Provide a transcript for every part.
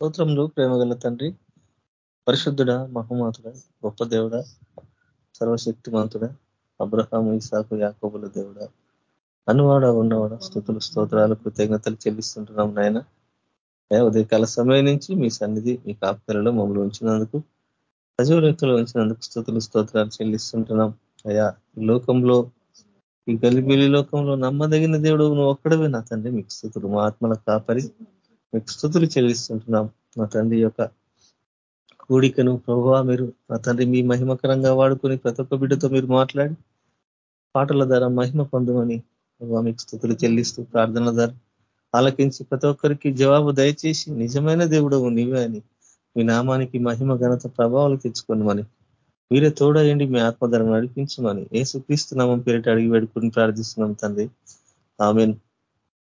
స్తోత్రంలో ప్రేమగల తండ్రి పరిశుద్ధుడ మహమాతుడ గొప్ప దేవుడ సర్వశక్తిమంతుడ అబ్రహాం ఇసాకు యాకోబుల దేవుడ అనువాడ ఉన్నవాడ స్థుతులు స్తోత్రాలు కృతజ్ఞతలు చెల్లిస్తుంటున్నాం నాయన. ఉదయకాల సమయం నుంచి మీ సన్నిధి మీ కాపుకలలో మమ్మల్ని ఉంచినందుకు సజీవ ఉంచినందుకు స్థుతులు స్తోత్రాలు చెల్లిస్తుంటున్నాం. అయా లోకంలో ఈ గలిబిలి లోకంలో నమ్మదగిన దేవుడు నువ్వు ఒక్కడవే నా తండ్రి. మీకు స్థుతులు మా ఆత్మల కాపరి. మీకు స్థుతులు చెల్లిస్తుంటున్నాం మా తండ్రి యొక్క కూడికను. ప్రభావ మీరు మా తండ్రి మీ మహిమకరంగా వాడుకొని ప్రతి ఒక్క బిడ్డతో మీరు మాట్లాడి పాటల ద్వారా మహిమ పొందమని ప్రభావ మీకు స్థుతులు చెల్లిస్తూ ప్రార్థనల ద్వారా ఆలకించి ప్రతి ఒక్కరికి జవాబు దయచేసి నిజమైన దేవుడు నీవే అని మీ నామానికి మహిమ ఘనత ప్రభావాలు తెచ్చుకోనమని మీరే తోడయండి మీ ఆత్మధరం నడిపించమని ఏసుక్రీస్తు నామం పేరిట అడిగి వేడుకుని ప్రార్థిస్తున్నాం తండ్రి. Amen.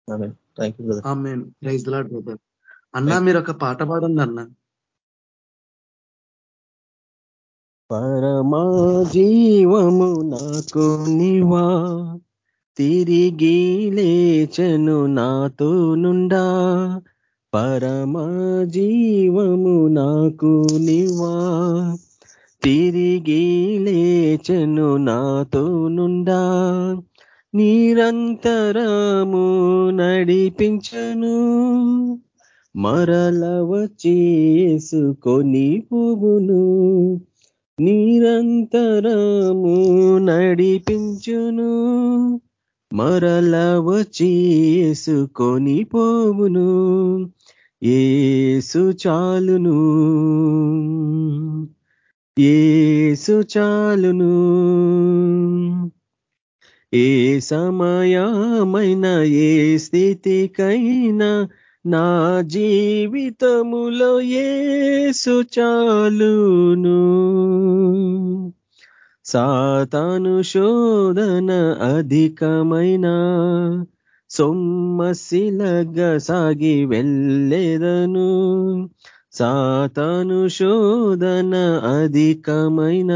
Amen. Thank you brother అన్నా మీరు ఒక పాట పాడండి అన్న. పరమా జీవము నాకు నివా. తిరిగి లేచను నాతో నుండా. పరమా జీవము నాకు నివా. తిరిగి లేచను నాతో నుండా. నిరంతరము నడిపించను. మరల వచ్చేసుకొని పోగును నిరంతరము నడిపించును. మరల వచ్చేసుకొని పోవును. ఏసు చాలును. ఏసు చాలును. ఏ సమయమైన ఏ స్థితికైనా నా జీవితములో ఏసు చాలును. సాతాను శోధన అధికమైన సొమ్మసిలగ సాగి వెళ్ళేదను. సాతాను శోధన అధికమైన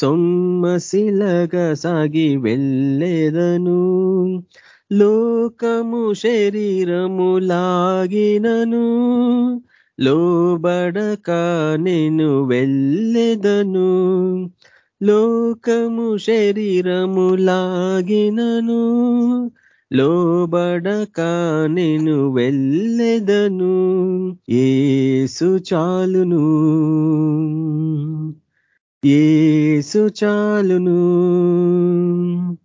సొమ్మశిలగా సాగి వెళ్ళేదను. లోకము శరీరము లాగినను. లోబడక నేను వెళ్ళెదను. లోకము శరీరము లాగినను. లోబడక నేను వెళ్ళెదను. ఏసు చాలును. ఏసు చాలును.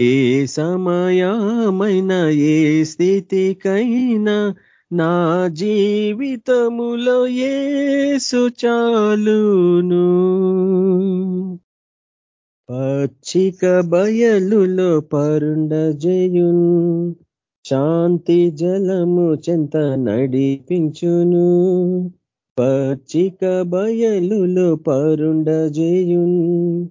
ఏ సమయమైన ఏ స్థితికైనా నా జీవితములో ఏసు చాలును. పచ్చిక బయలులో పరుండజయున్ శాంతి జలము చెంత నడిపించును. పచ్చిక బయలులో పరుండ జయున్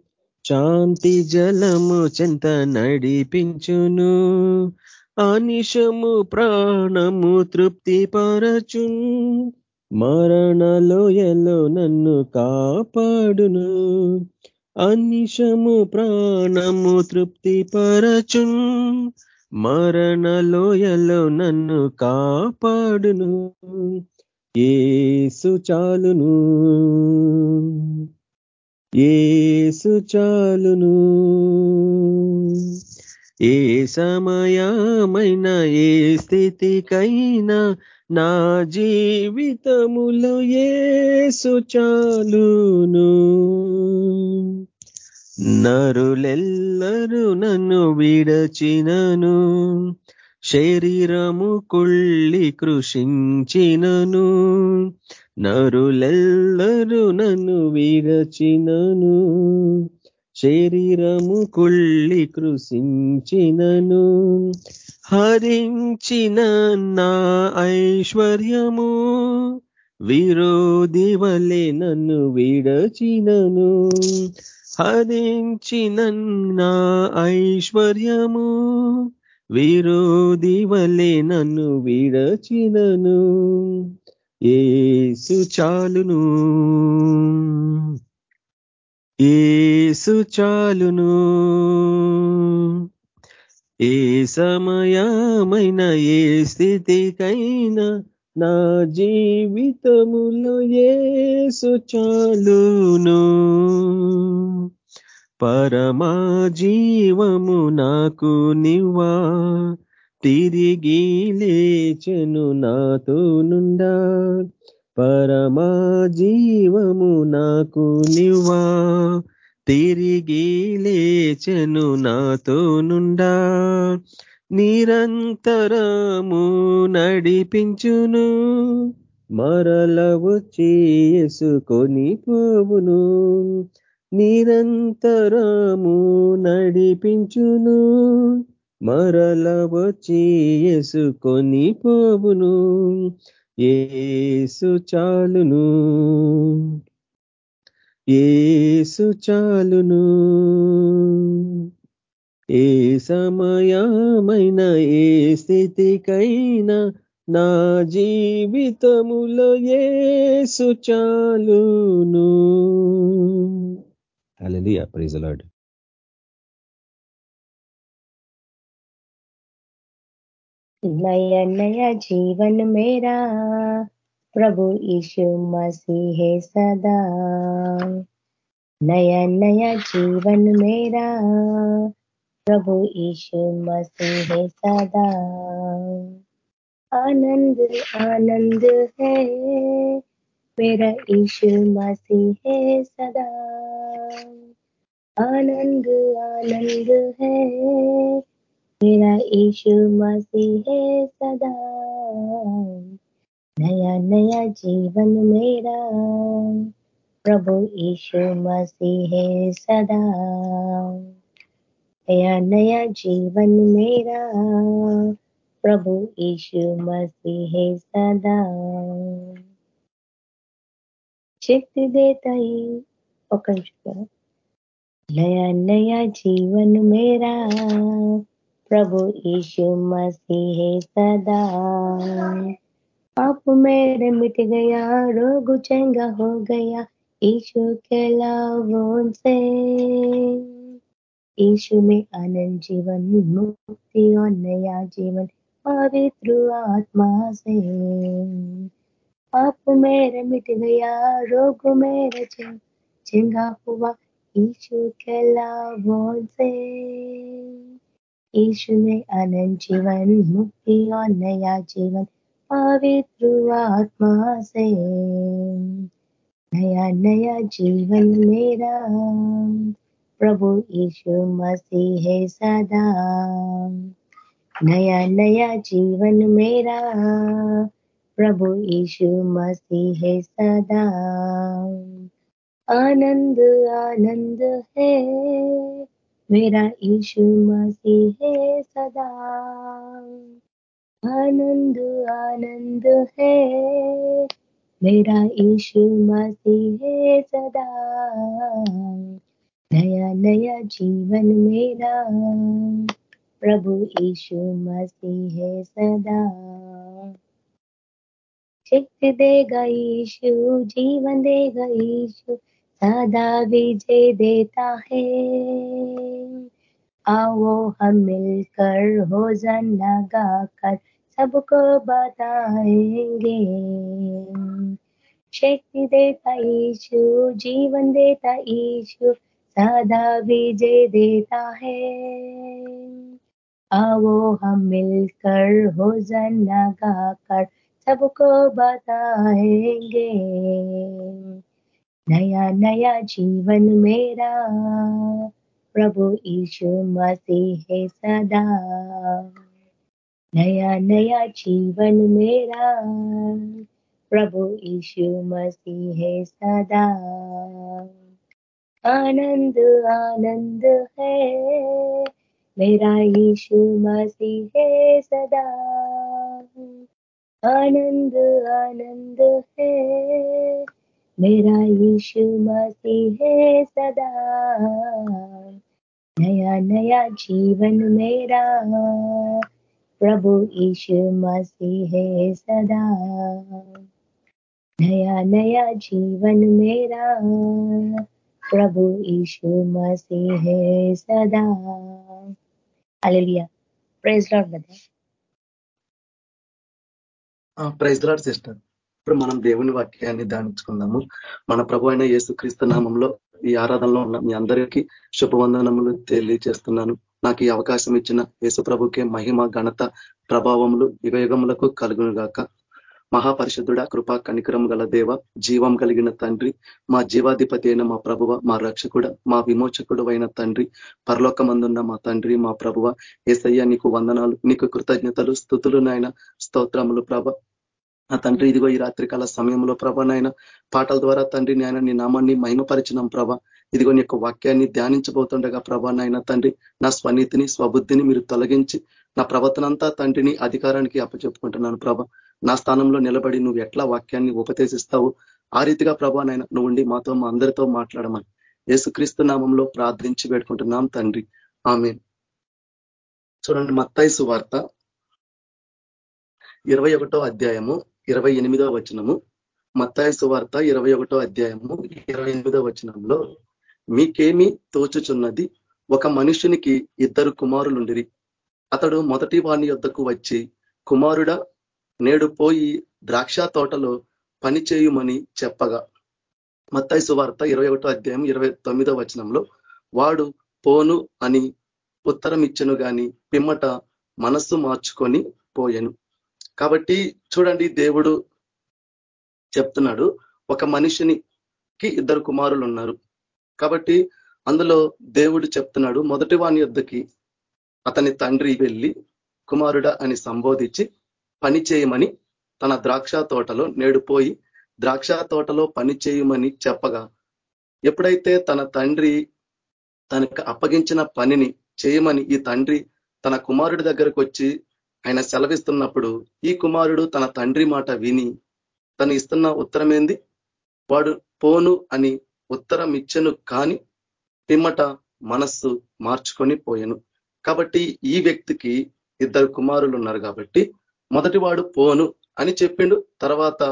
శాంతి జలము చెంత నడిపించును. అనిషము ప్రాణము తృప్తి పరచున్. మరణలోయలో నన్ను కాపాడును. అనిషము ప్రాణము తృప్తి పరచున్. మరణలోయలో నన్ను కాపాడును. ఏసు చాలును. ఏసు చాలును. ఏ సమయమైన ఏ స్థితికైనా నా జీవితములో ఏసు చాలును. నరులెల్లరూ నన్ను విడచినను. శరీరము కుళ్ళి కృషించినను నరులెల్లరూ నన్ను విరచినను. శరీరము కుళ్ళి కృషించినను హరించిన నా ఐశ్వర్యము విరోధి వలె నన్ను విడచినను. హరించిన నా ఐశ్వర్యము విరోధి వలె నన్ను విడచినను. ఏసు చాలును. ఏసు చాలును. ఏ సమయమైన ఏ స్థితికైనా నా జీవితములో ఏసు చాలును. పరమా జీవము నాకు నివా. తిరిగి లేచెను నాతో నుండా. పరమా జీవము నాకు నివా. తిరిగి లేచెను నాతో నుండా. నిరంతరము నడిపించును. మరల వచ్చి ఎసుకొని పోవును. నిరంతరము నడిపించును. మరల వచ్చి ఎసుకొని పోవును ఏసు చాలును. ఏసు చాలును. ఏ సమయమైన ఏ స్థితికైనా నా జీవితములో ఏసు చాలును. అలలియా ప్రైజలాడు नया नया जीवन मेरा प्रभु यीशु मसीह है सदा नया नया जीवन मेरा प्रभु यीशु मसीह है सदा आनंद आनंद है मेरा यीशु मसीह है सदा आनंद आनंद है। मेरा यीशु मसीह है सदा। नया नया जीवन मेरा। प्रभु यीशु मसीह है सदा। नया नया जीवन मेरा। प्रभु यीशु मसीह है सदा। शक्ति देता ही ఒక నిమిషం नया नया जीवन मेरा प्रभु यीशु मसीह है सदा आप मेरे मिट गया रोग चंगा हो गया यीशु के लाभों से यीशु में आनंद जीवन मुक्ति और नया जीवन पवित्र आत्मा से आप मेरे मिट गया रोग मेरे चंगा हुआ यीशु के लाभों से यीशु में अनंत जीवन, मुक्ति और नया जीवन पवित्र आत्मा से। नया नया जीवन मेरा। प्रभु यीशु मसीह है सदा। नया नया जीवन मेरा। प्रभु यीशु मसीह है सदा। आनंद आनंद है। मेरा यीशु मसीह है सदा। आनंद आनंद है। मेरा यीशु मसीह है सदा। नया नया जीवन मेरा। प्रभु यीशु मसीह है सदा। शक्ति देगा यीशु जीवन देगा यीशु सदा विजय देता है। आओ हम मिलकर हो जन्ना गाकर सबको बताएँगे। शक्ति देता यीशु, जीवन देता ईशु सदा विजय देता है। आओ हम मिलकर हो जन्ना गाकर सबको बताएँगे। नया नया जीवन मेरा। प्रभु यीशु मसीह है सदा। नया नया जीवन मेरा। प्रभु यीशु मसीह है सदा। आनंद आनंद है। मेरा यीशु मसीह है सदा। आनंद आनंद है। मेरा यीशु मसीह है सदा नया नया जीवन मेरा प्रभु यीशु मसीह है सदा नया नया जीवन मेरा प्रभु यीशु मसीह है सदा hallelujah praise lord brother praise lord sister ఇప్పుడు మనం దేవుని వాక్యాన్ని ధ్యానించుకుందాము. మన ప్రభు అయిన యేసుక్రీస్తు నామంలో ఈ ఆరాధనలో ఉన్న మీ అందరికీ శుభవందనములు తెలియజేస్తున్నాను. నాకు ఈ అవకాశం ఇచ్చిన యేసు ప్రభుకే మహిమ ఘనత ప్రభావములు యుగయుగములకు కలుగును గాక మహాపరిషుద్ధుడ కృపా కనికరం గల దేవ జీవం కలిగిన తండ్రి మా జీవాధిపతి అయిన మా ప్రభువ మా రక్షకుడ మా విమోచకుడు అయిన తండ్రి పరలోకమందున్న మా తండ్రి మా ప్రభువ ఏసయ్య నీకు వందనాలు నీకు కృతజ్ఞతలు స్థుతులు నాయన స్తోత్రములు ప్రభ. నా తండ్రి ఇదిగో ఈ రాత్రికాల సమయంలో ప్రభ నాయన పాటల ద్వారా తండ్రి నాయన నీ నామాన్ని మహిమపరిచినాం ప్రభ. ఇదిగో నీ యొక్క వాక్యాన్ని ధ్యానించబోతుండగా ప్రభా నాయన తండ్రి నా స్వనీతిని స్వబుద్ధిని మీరు తొలగించి నా ప్రవర్తనంతా తండ్రిని అధికారానికి అప్పచెప్పుకుంటున్నాను ప్రభ. నా స్థానంలో నిలబడి నువ్వు ఎట్లా వాక్యాన్ని ఉపదేశిస్తావు ఆ రీతిగా ప్రభా నాయన నువ్వు ఉండి మాతో మా అందరితో మాట్లాడమని యేసుక్రీస్తు నామంలో ప్రార్థించి పెట్టుకుంటున్నాం తండ్రి. ఆమె చూడండి మత్తైసు వార్త ఇరవై అధ్యాయము ఇరవై ఎనిమిదో వచనము మత్తాయసు వార్త ఇరవై ఒకటో అధ్యాయము ఇరవై ఎనిమిదో వచనంలో మీకేమి తోచుచున్నది? ఒక మనుషునికి ఇద్దరు కుమారులుండిరి. అతడు మొదటి వాణి యొద్దకు వచ్చి కుమారుడ నేడు పోయి ద్రాక్ష తోటలో పని చేయుమని చెప్పగా. మత్తాయి సువార్త ఇరవై ఒకటో అధ్యాయం ఇరవై తొమ్మిదో వచనంలో వాడు పోను అని ఉత్తరం ఇచ్చను గాని పిమ్మట మనస్సు మార్చుకొని పోయెను. కాబట్టి చూడండి దేవుడు చెప్తున్నాడు ఒక మనిషినికి ఇద్దరు కుమారులు ఉన్నారు కాబట్టి అందులో దేవుడు చెప్తున్నాడు మొదటి వాని యుద్ధకి అతని తండ్రి వెళ్ళి కుమారుడ అని సంబోధించి పని చేయమని తన ద్రాక్ష తోటలో నేడుపోయి ద్రాక్ష తోటలో పని చేయమని చెప్పగా ఎప్పుడైతే తన తండ్రి తనకు అప్పగించిన పనిని చేయమని ఈ తండ్రి తన కుమారుడి దగ్గరకు వచ్చి ఆయన సెలవిస్తున్నప్పుడు ఈ కుమారుడు తన తండ్రి మాట విని తను ఇస్తున్న ఉత్తరం ఏంది వాడు పోను అని ఉత్తరం ఇచ్చను కాని పిమ్మట మనస్సు మార్చుకొని పోయాను. కాబట్టి ఈ వ్యక్తికి ఇద్దరు కుమారులు ఉన్నారు కాబట్టి మొదటి వాడు పోను అని చెప్పిండు తర్వాత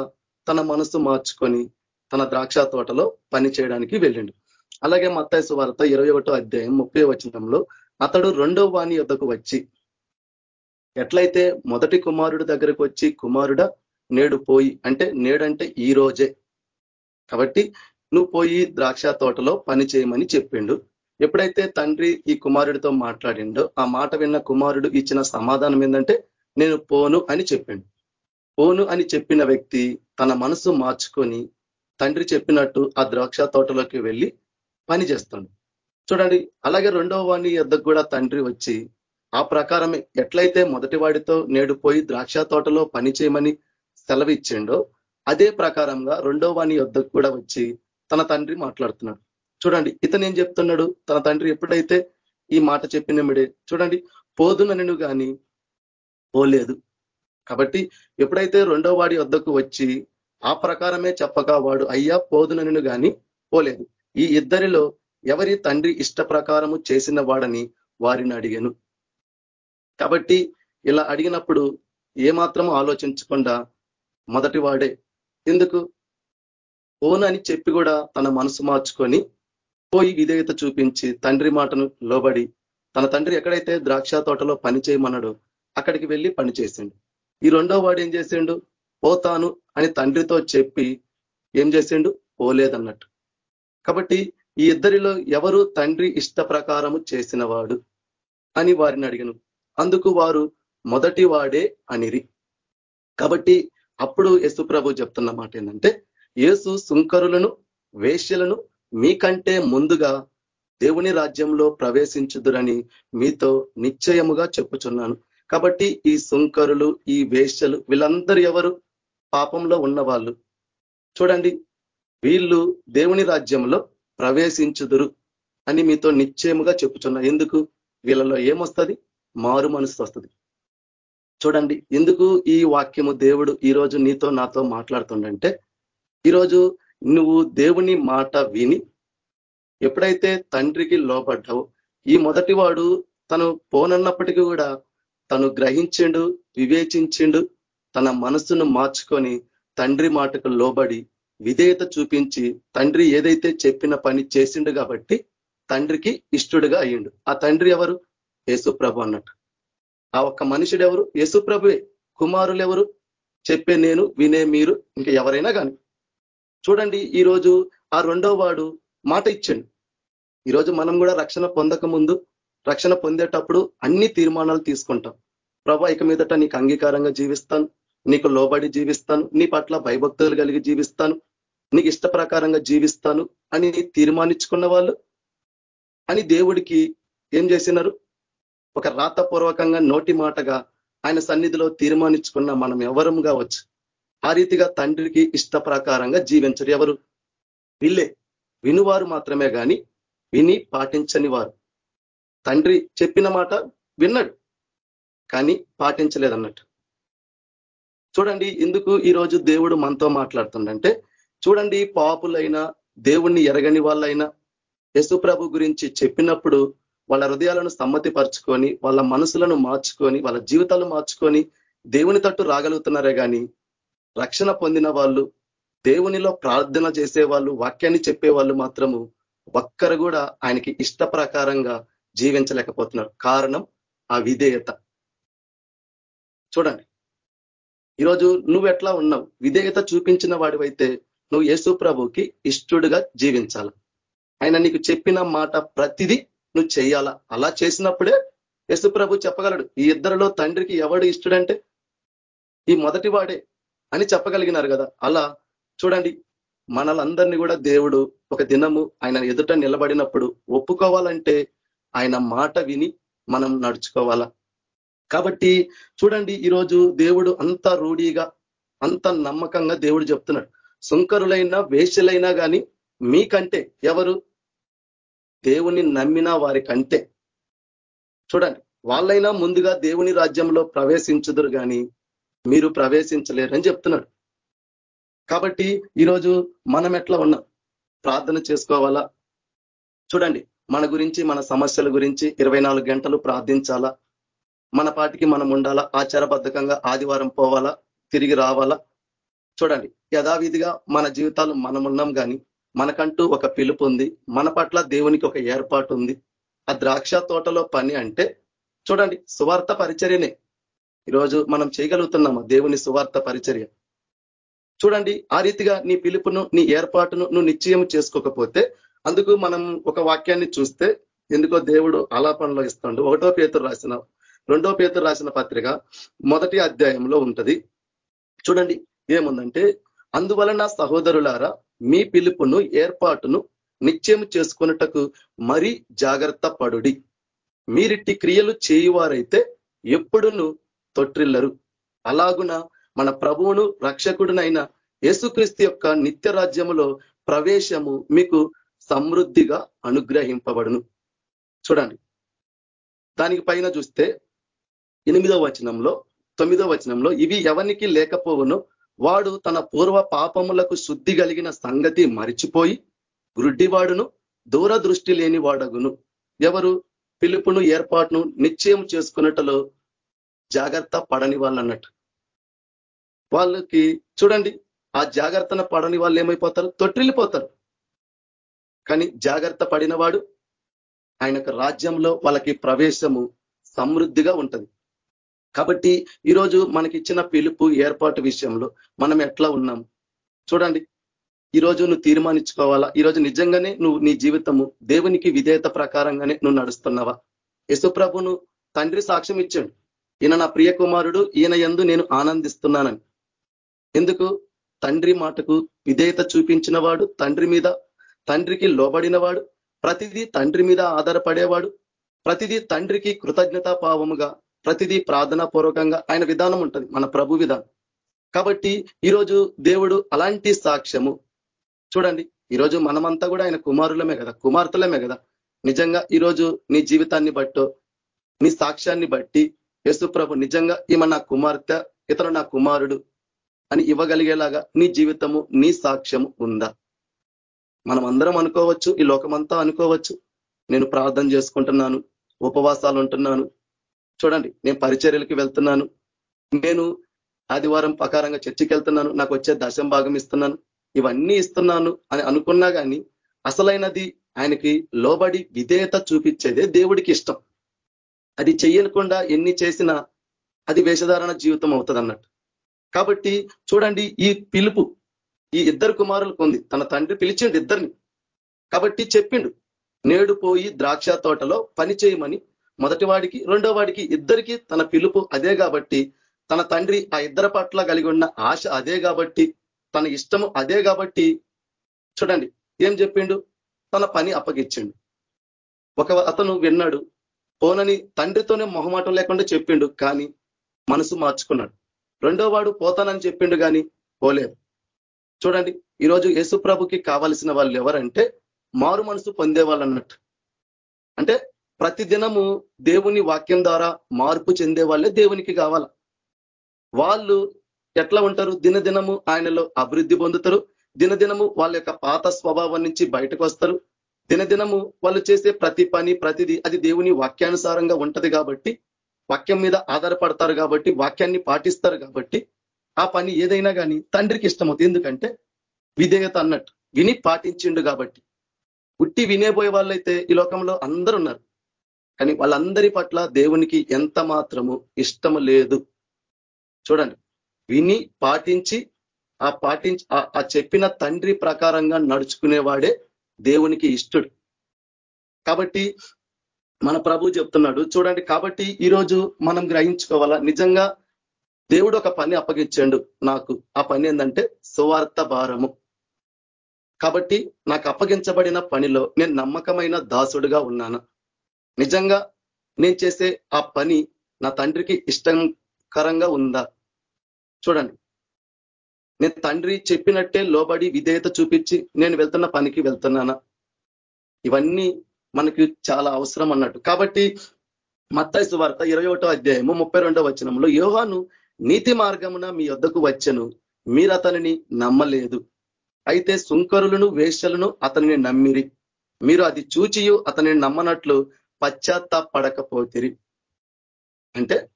తన మనస్సు మార్చుకొని తన ద్రాక్ష తోటలో పని చేయడానికి వెళ్ళిండు. అలాగే మత్తాయసు వార్త ఇరవై అధ్యాయం ముప్పై వచనంలో అతడు రెండో వాణి యొద్దకు వచ్చి ఎట్లయితే మొదటి కుమారుడు దగ్గరకు వచ్చి కుమారుడ నేడు పోయి అంటే నేడంటే ఈ రోజే. కాబట్టి నువ్వు పోయి ద్రాక్ష తోటలో పని చేయమని చెప్పిండు. ఎప్పుడైతే తండ్రి ఈ కుమారుడితో మాట్లాడిండో ఆ మాట విన్న కుమారుడు ఇచ్చిన సమాధానం ఏంటంటే నేను పోను అని చెప్పిండు. పోను అని చెప్పిన వ్యక్తి తన మనసు మార్చుకొని తండ్రి చెప్పినట్టు ఆ ద్రాక్ష తోటలోకి వెళ్ళి పని చేస్తాడు. చూడండి అలాగే రెండవ వాణి యొద్దకు కూడా తండ్రి వచ్చి ఆ ప్రకారమే ఎట్లయితే మొదటి వాడితో నేడు పోయి ద్రాక్ష తోటలో పని చేయమని సెలవిచ్చిండో అదే ప్రకారంగా రెండో వాణి యొద్దకు కూడా వచ్చి తన తండ్రి మాట్లాడుతున్నాడు. చూడండి ఇతను ఏం చెప్తున్నాడు? తన తండ్రి ఎప్పుడైతే ఈ మాట చెప్పినమిడే చూడండి పోదునను కానీ పోలేదు. కాబట్టి ఎప్పుడైతే రెండో వాడి వద్దకు వచ్చి ఆ ప్రకారమే చెప్పగా వాడు అయ్యా పోదునను కానీ పోలేదు. ఈ ఇద్దరిలో ఎవరి తండ్రి ఇష్ట ప్రకారము చేసిన వాడని వారిని అడిగాను. కాబట్టి ఇలా అడిగినప్పుడు ఏమాత్రం ఆలోచించకుండా మొదటి వాడే. ఎందుకు? ఓన్ అని చెప్పి కూడా తన మనసు మార్చుకొని పోయి విధేయత చూపించి తండ్రి మాటను లోబడి తన తండ్రి ఎక్కడైతే ద్రాక్ష తోటలో పని చేయమన్నాడో అక్కడికి వెళ్ళి పని చేసిండు. ఈ రెండో వాడు ఏం చేసిండు? పోతాను అని తండ్రితో చెప్పి ఏం చేసిండు? పోలేదన్నట్టు. కాబట్టి ఈ ఇద్దరిలో ఎవరు తండ్రి ఇష్ట చేసినవాడు అని వారిని అడిగను అందుకు వారు మొదటి వాడే అనిరి. కాబట్టి అప్పుడు యేసు ప్రభు చెప్తున్న మాట ఏంటంటే యేసు సుంకరులను వేష్యలను మీకంటే ముందుగా దేవుని రాజ్యంలో ప్రవేశించుదురని మీతో నిశ్చయముగా చెప్పుచున్నాను. కాబట్టి ఈ సుంకరులు ఈ వేష్యలు వీళ్ళందరూ ఎవరు? పాపంలో ఉన్నవాళ్ళు. చూడండి వీళ్ళు దేవుని రాజ్యంలో ప్రవేశించుదురు అని మీతో నిశ్చయముగా చెప్పుచున్నా. ఎందుకు? వీళ్ళలో ఏమొస్తుంది? మారు మనసు వస్తుంది. చూడండి ఎందుకు ఈ వాక్యము దేవుడు ఈరోజు నీతో నాతో మాట్లాడుతుండంటే ఈరోజు నువ్వు దేవుని మాట విని ఎప్పుడైతే తండ్రికి లోపడ్డావు ఈ మొదటి వాడు తను పోనన్నప్పటికీ కూడా తను గ్రహించిండు వివేచించిండు తన మనసును మార్చుకొని తండ్రి మాటకు లోబడి విధేయత చూపించి తండ్రి ఏదైతే చెప్పిన పని చేసిండు కాబట్టి తండ్రికి ఇష్టడుగా అయ్యిండు. ఆ తండ్రి ఎవరు? యేసుప్రభు అన్నట్టు. ఆ ఒక్క మనుషుడు ఎవరు యేసుప్రభువే కుమారులు ఎవరు చెప్పే నేను వినే మీరు ఇంకా ఎవరైనా కానీ చూడండి ఈరోజు ఆ రెండో వాడు మాట ఇచ్చండి. ఈరోజు మనం కూడా రక్షణ పొందక ముందు రక్షణ పొందేటప్పుడు అన్ని తీర్మానాలు తీసుకుంటాం. ప్రభా ఇక మీదట నీకు అంగీకారంగా జీవిస్తాను నీకు లోబడి జీవిస్తాను నీ పట్ల భయభక్తులు కలిగి జీవిస్తాను నీకు ఇష్ట ప్రకారంగా జీవిస్తాను అని తీర్మానించుకున్న వాళ్ళు అని దేవుడికి ఏం చేసినారు? ఒక రాతపూర్వకంగా నోటి మాటగా ఆయన సన్నిధిలో తీర్మానించుకున్న మనం ఎవరం కావచ్చు. ఆ రీతిగా తండ్రికి ఇష్ట ప్రకారంగా జీవించరు ఎవరు? వీళ్ళే. వినువారు మాత్రమే కానీ విని పాటించని వారు. తండ్రి చెప్పిన మాట విన్నాడు కానీ పాటించలేదన్నట్టు. చూడండి ఎందుకు ఈరోజు దేవుడు మనతో మాట్లాడుతుండంటే చూడండి పాపులైనా దేవుణ్ణి ఎరగని వాళ్ళైనా యశుప్రభు గురించి చెప్పినప్పుడు వాళ్ళ హృదయాలను సమ్మతి పరుచుకొని వాళ్ళ మనసులను మార్చుకొని వాళ్ళ జీవితాలు మార్చుకొని దేవుని తట్టు రాగలుగుతున్నారే కానీ రక్షణ పొందిన వాళ్ళు దేవునిలో ప్రార్థన చేసే వాళ్ళు వాక్యాన్ని చెప్పే వాళ్ళు మాత్రము ఒక్కరు కూడా ఆయనకి ఇష్ట ప్రకారంగా జీవించలేకపోతున్నారు. కారణం ఆ విధేయత. చూడండి. ఈరోజు నువ్వు ఎట్లా ఉన్నావు? విధేయత చూపించిన వాడివైతే నువ్వు యేసు ప్రభుకి ఇష్టడుగా జీవించాలి. ఆయన నీకు చెప్పిన మాట ప్రతిదీ నువ్వు చేయాలా అలా చేసినప్పుడే యశు ప్రభు చెప్పగలడు ఈ ఇద్దరిలో తండ్రికి ఎవడు ఇష్టడంటే? ఈ మొదటి వాడే అని చెప్పగలిగినారు కదా. అలా చూడండి మనలందరినీ కూడా దేవుడు ఒక దినము ఆయన ఎదుట నిలబడినప్పుడు ఒప్పుకోవాలంటే ఆయన మాట విని మనం నడుచుకోవాలా? కాబట్టి చూడండి ఈరోజు దేవుడు అంత రూఢీగా అంత నమ్మకంగా దేవుడు చెప్తున్నాడు. సుంకరులైనా వేషలైనా కానీ మీకంటే ఎవరు దేవుని నమ్మిన వారి కంటే. చూడండి వాళ్ళైనా ముందుగా దేవుని రాజ్యంలో ప్రవేశించుదురు కానీ మీరు ప్రవేశించలేరని చెప్తున్నాడు. కాబట్టి ఈరోజు మనం ఎట్లా ఉన్నాం? ప్రార్థన చేసుకోవాలా? చూడండి మన గురించి మన సమస్యల గురించి ఇరవై గంటలు ప్రార్థించాలా? మన పాటికి మనం ఉండాలా? ఆచారబద్ధకంగా ఆదివారం పోవాలా? తిరిగి రావాలా? చూడండి యథావిధిగా మన జీవితాలు మనం ఉన్నాం కానీ మనకంటూ ఒక పిలుపు ఉంది. మన పట్ల దేవునికి ఒక ఏర్పాటు ఉంది. ఆ ద్రాక్ష తోటలో పని అంటే చూడండి సువార్త పరిచర్యనే. ఈరోజు మనం చేయగలుగుతున్నాము దేవుని సువార్త పరిచర్య? చూడండి ఆ రీతిగా నీ పిలుపును నీ ఏర్పాటును నువ్వు నిశ్చయం చేసుకోకపోతే అందుకు మనం ఒక వాక్యాన్ని చూస్తే ఎందుకో దేవుడు ఆలాపనలో ఇస్తాడు. ఒకటో పేతురు రాసిన రెండో పేతురు రాసిన పత్రిక మొదటి అధ్యాయంలో ఉంటది. చూడండి ఏముందంటే అందువలన సహోదరులారా మీ పిలుపును ఏర్పాటును నిశ్చయం చేసుకున్నటకు మరీ జాగ్రత్త పడుడి. మీరిట్టి క్రియలు చేయువారైతే ఎప్పుడును తొట్టిల్లరు అలాగున మన ప్రభువును రక్షకుడునైన యేసుక్రీస్తు యొక్క నిత్య రాజ్యములో ప్రవేశము మీకు సమృద్ధిగా అనుగ్రహింపబడును. చూడండి. దానికి పైన చూస్తే ఎనిమిదో వచనంలో తొమ్మిదో వచనంలో ఇవి ఎవరికి లేకపోవును వాడు తన పూర్వ పాపములకు శుద్ధి కలిగిన సంగతి మరిచిపోయి గ్రుడ్డివాడును దూరదృష్టి లేని వాడగును ఎవరు పిలుపును ఏర్పాటును నిశ్చయం చేసుకున్నట్టులో జాగ్రత్త పడని వాళ్ళు అన్నట్టు వాళ్ళకి చూడండి ఆ జాగ్రత్తన పడని వాళ్ళు ఏమైపోతారు? తొట్టిల్లిపోతారు. కానీ జాగ్రత్త పడినవాడు ఆయనకు రాజ్యంలో వాళ్ళకి ప్రవేశము సమృద్ధిగా ఉంటుంది. కాబట్టి ఈరోజు మనకిచ్చిన పిలుపు ఏర్పాటు విషయంలో మనం ఎట్లా ఉన్నాం? చూడండి. ఈరోజు నువ్వు తీర్మానించుకోవాలా? ఈరోజు నిజంగానే నువ్వు నీ జీవితము దేవునికి విధేయత ప్రకారంగానే నువ్వు నడుస్తున్నావా? యశుప్రభును తండ్రి సాక్ష్యం ఇచ్చాడు. ఈయన నా ప్రియ కుమారుడు ఈయన ఎందు నేను ఆనందిస్తున్నానని. ఎందుకు? తండ్రి మాటకు విధేయత చూపించినవాడు తండ్రి మీద తండ్రికి లోబడినవాడు ప్రతిదీ తండ్రి మీద ఆధారపడేవాడు ప్రతిదీ తండ్రికి కృతజ్ఞతాభావముగా ప్రతిదీ ప్రార్థనా పూర్వకంగా ఆయన విధానం ఉంటుంది మన ప్రభు విధానం. కాబట్టి ఈరోజు దేవుడు అలాంటి సాక్ష్యము చూడండి ఈరోజు మనమంతా కూడా ఆయన కుమారులమే కదా కుమార్తెలమే కదా. నిజంగా ఈరోజు నీ జీవితాన్ని బట్టో నీ సాక్ష్యాన్ని బట్టి యశుప్రభు నిజంగా ఈమె నా కుమార్తె ఇతను నా కుమారుడు అని ఇవ్వగలిగేలాగా నీ జీవితము నీ సాక్ష్యము ఉందా? మనం అందరం అనుకోవచ్చు ఈ లోకమంతా అనుకోవచ్చు. నేను ప్రార్థన చేసుకుంటున్నాను ఉపవాసాలు ఉంటున్నాను చూడండి నేను పరిచర్యలకి వెళ్తున్నాను. నేను ఆదివారం ప్రకారంగా చర్చికి వెళ్తున్నాను నాకు వచ్చే దశం భాగం ఇస్తున్నాను. ఇవన్నీ ఇస్తున్నాను అని అనుకున్నా కానీ అసలైనది ఆయనకి లోబడి విధేయత చూపించేదే దేవుడికి ఇష్టం. అది చెయ్యనకుండా ఎన్ని చేసినా అది వేషధారణ జీవితం అవుతుంది అన్నట్టు కాబట్టి చూడండి ఈ పిలుపు ఈ ఇద్దరు కుమారులకు ఉంది తన తండ్రి పిలిచిండు ఇద్దరిని. కాబట్టి చెప్పిండు నేడు పోయి ద్రాక్ష తోటలో పని చేయమని మొదటి వాడికి రెండో వాడికి ఇద్దరికి తన పిలుపు అదే కాబట్టి తన తండ్రి ఆ ఇద్దరి పట్ల కలిగి ఉన్న ఆశ అదే కాబట్టి తన ఇష్టము అదే కాబట్టి చూడండి ఏం చెప్పిండు? తన పని అప్పగిచ్చిండు. ఒక అతను విన్నాడు పోనని తండ్రితోనే మొహమాటం లేకుండా చెప్పిండు కానీ మనసు మార్చుకున్నాడు. రెండో వాడు పోతానని చెప్పిండు కానీ పోలేదు. చూడండి ఈరోజు యేసుప్రభుకి కావలసిన వాళ్ళు ఎవరంటే మారు మనసు పొందేవాళ్ళు అన్నట్టు. అంటే ప్రతి దినము దేవుని వాక్యం ద్వారా మార్పు చెందే వాళ్ళే దేవునికి కావాల. వాళ్ళు ఎట్లా ఉంటారు? దినదినము ఆయనలో అభివృద్ధి పొందుతారు. దినదినము వాళ్ళ యొక్క పాత స్వభావం నుంచి బయటకు వస్తారు. దినదినము వాళ్ళు చేసే ప్రతి పని ప్రతిది అది దేవుని వాక్యానుసారంగా ఉంటది కాబట్టి వాక్యం మీద ఆధారపడతారు కాబట్టి వాక్యాన్ని పాటిస్తారు కాబట్టి ఆ పని ఏదైనా కానీ తండ్రికి ఇష్టమవుతుంది. ఎందుకంటే విధేయత అన్నట్టు విని పాటించిండు కాబట్టి. పుట్టి వినేపోయే వాళ్ళైతే ఈ లోకంలో అందరు ఉన్నారు. కానీ వాళ్ళందరి పట్ల దేవునికి ఎంత మాత్రము ఇష్టము లేదు. చూడండి విని పాటించి ఆ పాటించి ఆ చెప్పిన తండ్రి ప్రకారంగా నడుచుకునేవాడే దేవునికి ఇష్టడు. కాబట్టి మన ప్రభు చెప్తున్నాడు చూడండి కాబట్టి ఈరోజు మనం గ్రహించుకోవాలా? నిజంగా దేవుడు ఒక పని అప్పగించాడు నాకు. ఆ పని ఏంటంటే సువార్త భారము. కాబట్టి నాకు అప్పగించబడిన పనిలో నేను నమ్మకమైన దాసుడుగా ఉన్నాను. నిజంగా నేను చేసే ఆ పని నా తండ్రికి ఇష్టకరంగా ఉందా? చూడండి. నేను తండ్రి చెప్పినట్టే లోబడి విధేయత చూపించి నేను వెళ్తున్న పనికి వెళ్తున్నానా? ఇవన్నీ మనకి చాలా అవసరం అన్నట్టు. కాబట్టి మత్తాయి వార్త ఇరవై ఒకటో అధ్యాయము ముప్పై రెండో వచనంలో యోహాను నీతి మార్గమున మీ వద్దకు వచ్చను. మీరు అతనిని నమ్మలేదు. అయితే సుంకరులను వేషలను అతనిని నమ్మిరి. మీరు అది చూచియు అతనిని నమ్మనట్లు పశ్చాత్తాపడకపోతిరి. అంటే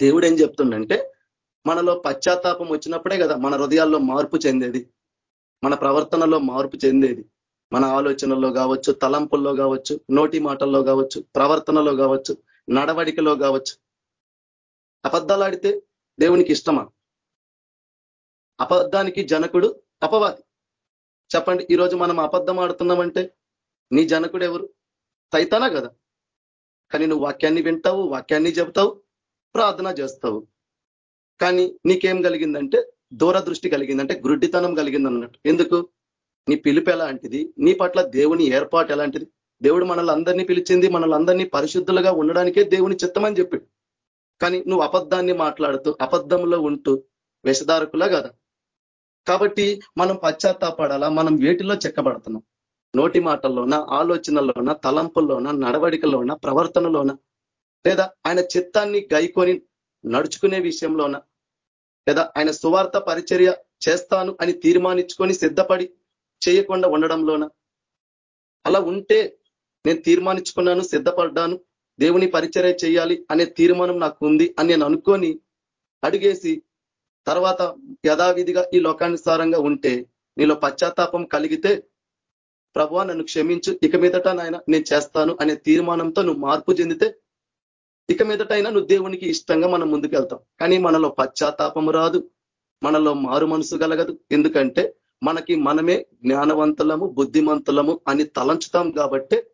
దేవుడు ఏం చెప్తుండంటే మనలో పశ్చాత్తాపం వచ్చినప్పుడే కదా మన హృదయాల్లో మార్పు చెందేది. మన ప్రవర్తనలో మార్పు చెందేది. మన ఆలోచనల్లో కావచ్చు తలంపుల్లో కావచ్చు నోటి మాటల్లో కావచ్చు ప్రవర్తనలో కావచ్చు నడవడికలో కావచ్చు. అబద్ధాలాడితే దేవునికి ఇష్టమా? అబద్ధానికి జనకుడు అపవాది. చెప్పండి ఈరోజు మనం అబద్ధం ఆడుతున్నామంటే నీ జనకుడు ఎవరు? సైతానా కదా? కానీ నువ్వు వాక్యాన్ని వింటావు వాక్యాన్ని చెబుతావు ప్రార్థన చేస్తావు. కానీ నీకేం కలిగిందంటే దూరదృష్టి కలిగిందంటే గుడ్డితనం కలిగింది అన్నట్టు ఎందుకు? నీ పిలుపు ఎలాంటిది? నీ పట్ల దేవుని ఏర్పాటు ఎలాంటిది? దేవుడు మనల్ని అందరినీ పిలిచింది మనల్ని అందరినీ పరిశుద్ధులుగా ఉండడానికే దేవుని చిత్తమని చెప్పాడు. కానీ నువ్వు అబద్ధాన్ని మాట్లాడుతూ అబద్ధంలో ఉంటూ విషధారకులా కదా? కాబట్టి మనం పశ్చాత్తాపడాలా? మనం వేటిలో చెక్కబడుతున్నాం? నోటి మాటల్లోన ఆలోచనల్లోన తలంపుల్లోన నడవడికలోన ప్రవర్తనలోన? లేదా ఆయన చిత్తాన్ని గైకొని నడుచుకునే విషయంలోన? లేదా ఆయన సువార్త పరిచర్య చేస్తాను అని తీర్మానించుకొని సిద్ధపడి చేయకుండా ఉండడంలోన? అలా ఉంటే నేను తీర్మానించుకున్నాను సిద్ధపడ్డాను దేవుని పరిచర్య చేయాలి అనే తీర్మానం నాకు ఉంది అని నేను అనుకొని అడిగేసి తర్వాత యథావిధిగా ఈ లోకానుసారంగా ఉంటే నీలో పశ్చాత్తాపం కలిగితే ప్రభు నన్ను క్షమించు. ఇక మీదట నాయన నేను చేస్తాను అనే తీర్మానంతో నువ్వు మార్పు చెందితే ఇక మీదటైనా నువ్వు దేవునికి ఇష్టంగా మనం ముందుకెళ్తాం కానీ మనలో పశ్చాత్తాపము రాదు. మనలో మారు మనసు కలగదు. ఎందుకంటే మనకి మనమే జ్ఞానవంతులము బుద్ధిమంతులము అని తలంచుతాం కాబట్టే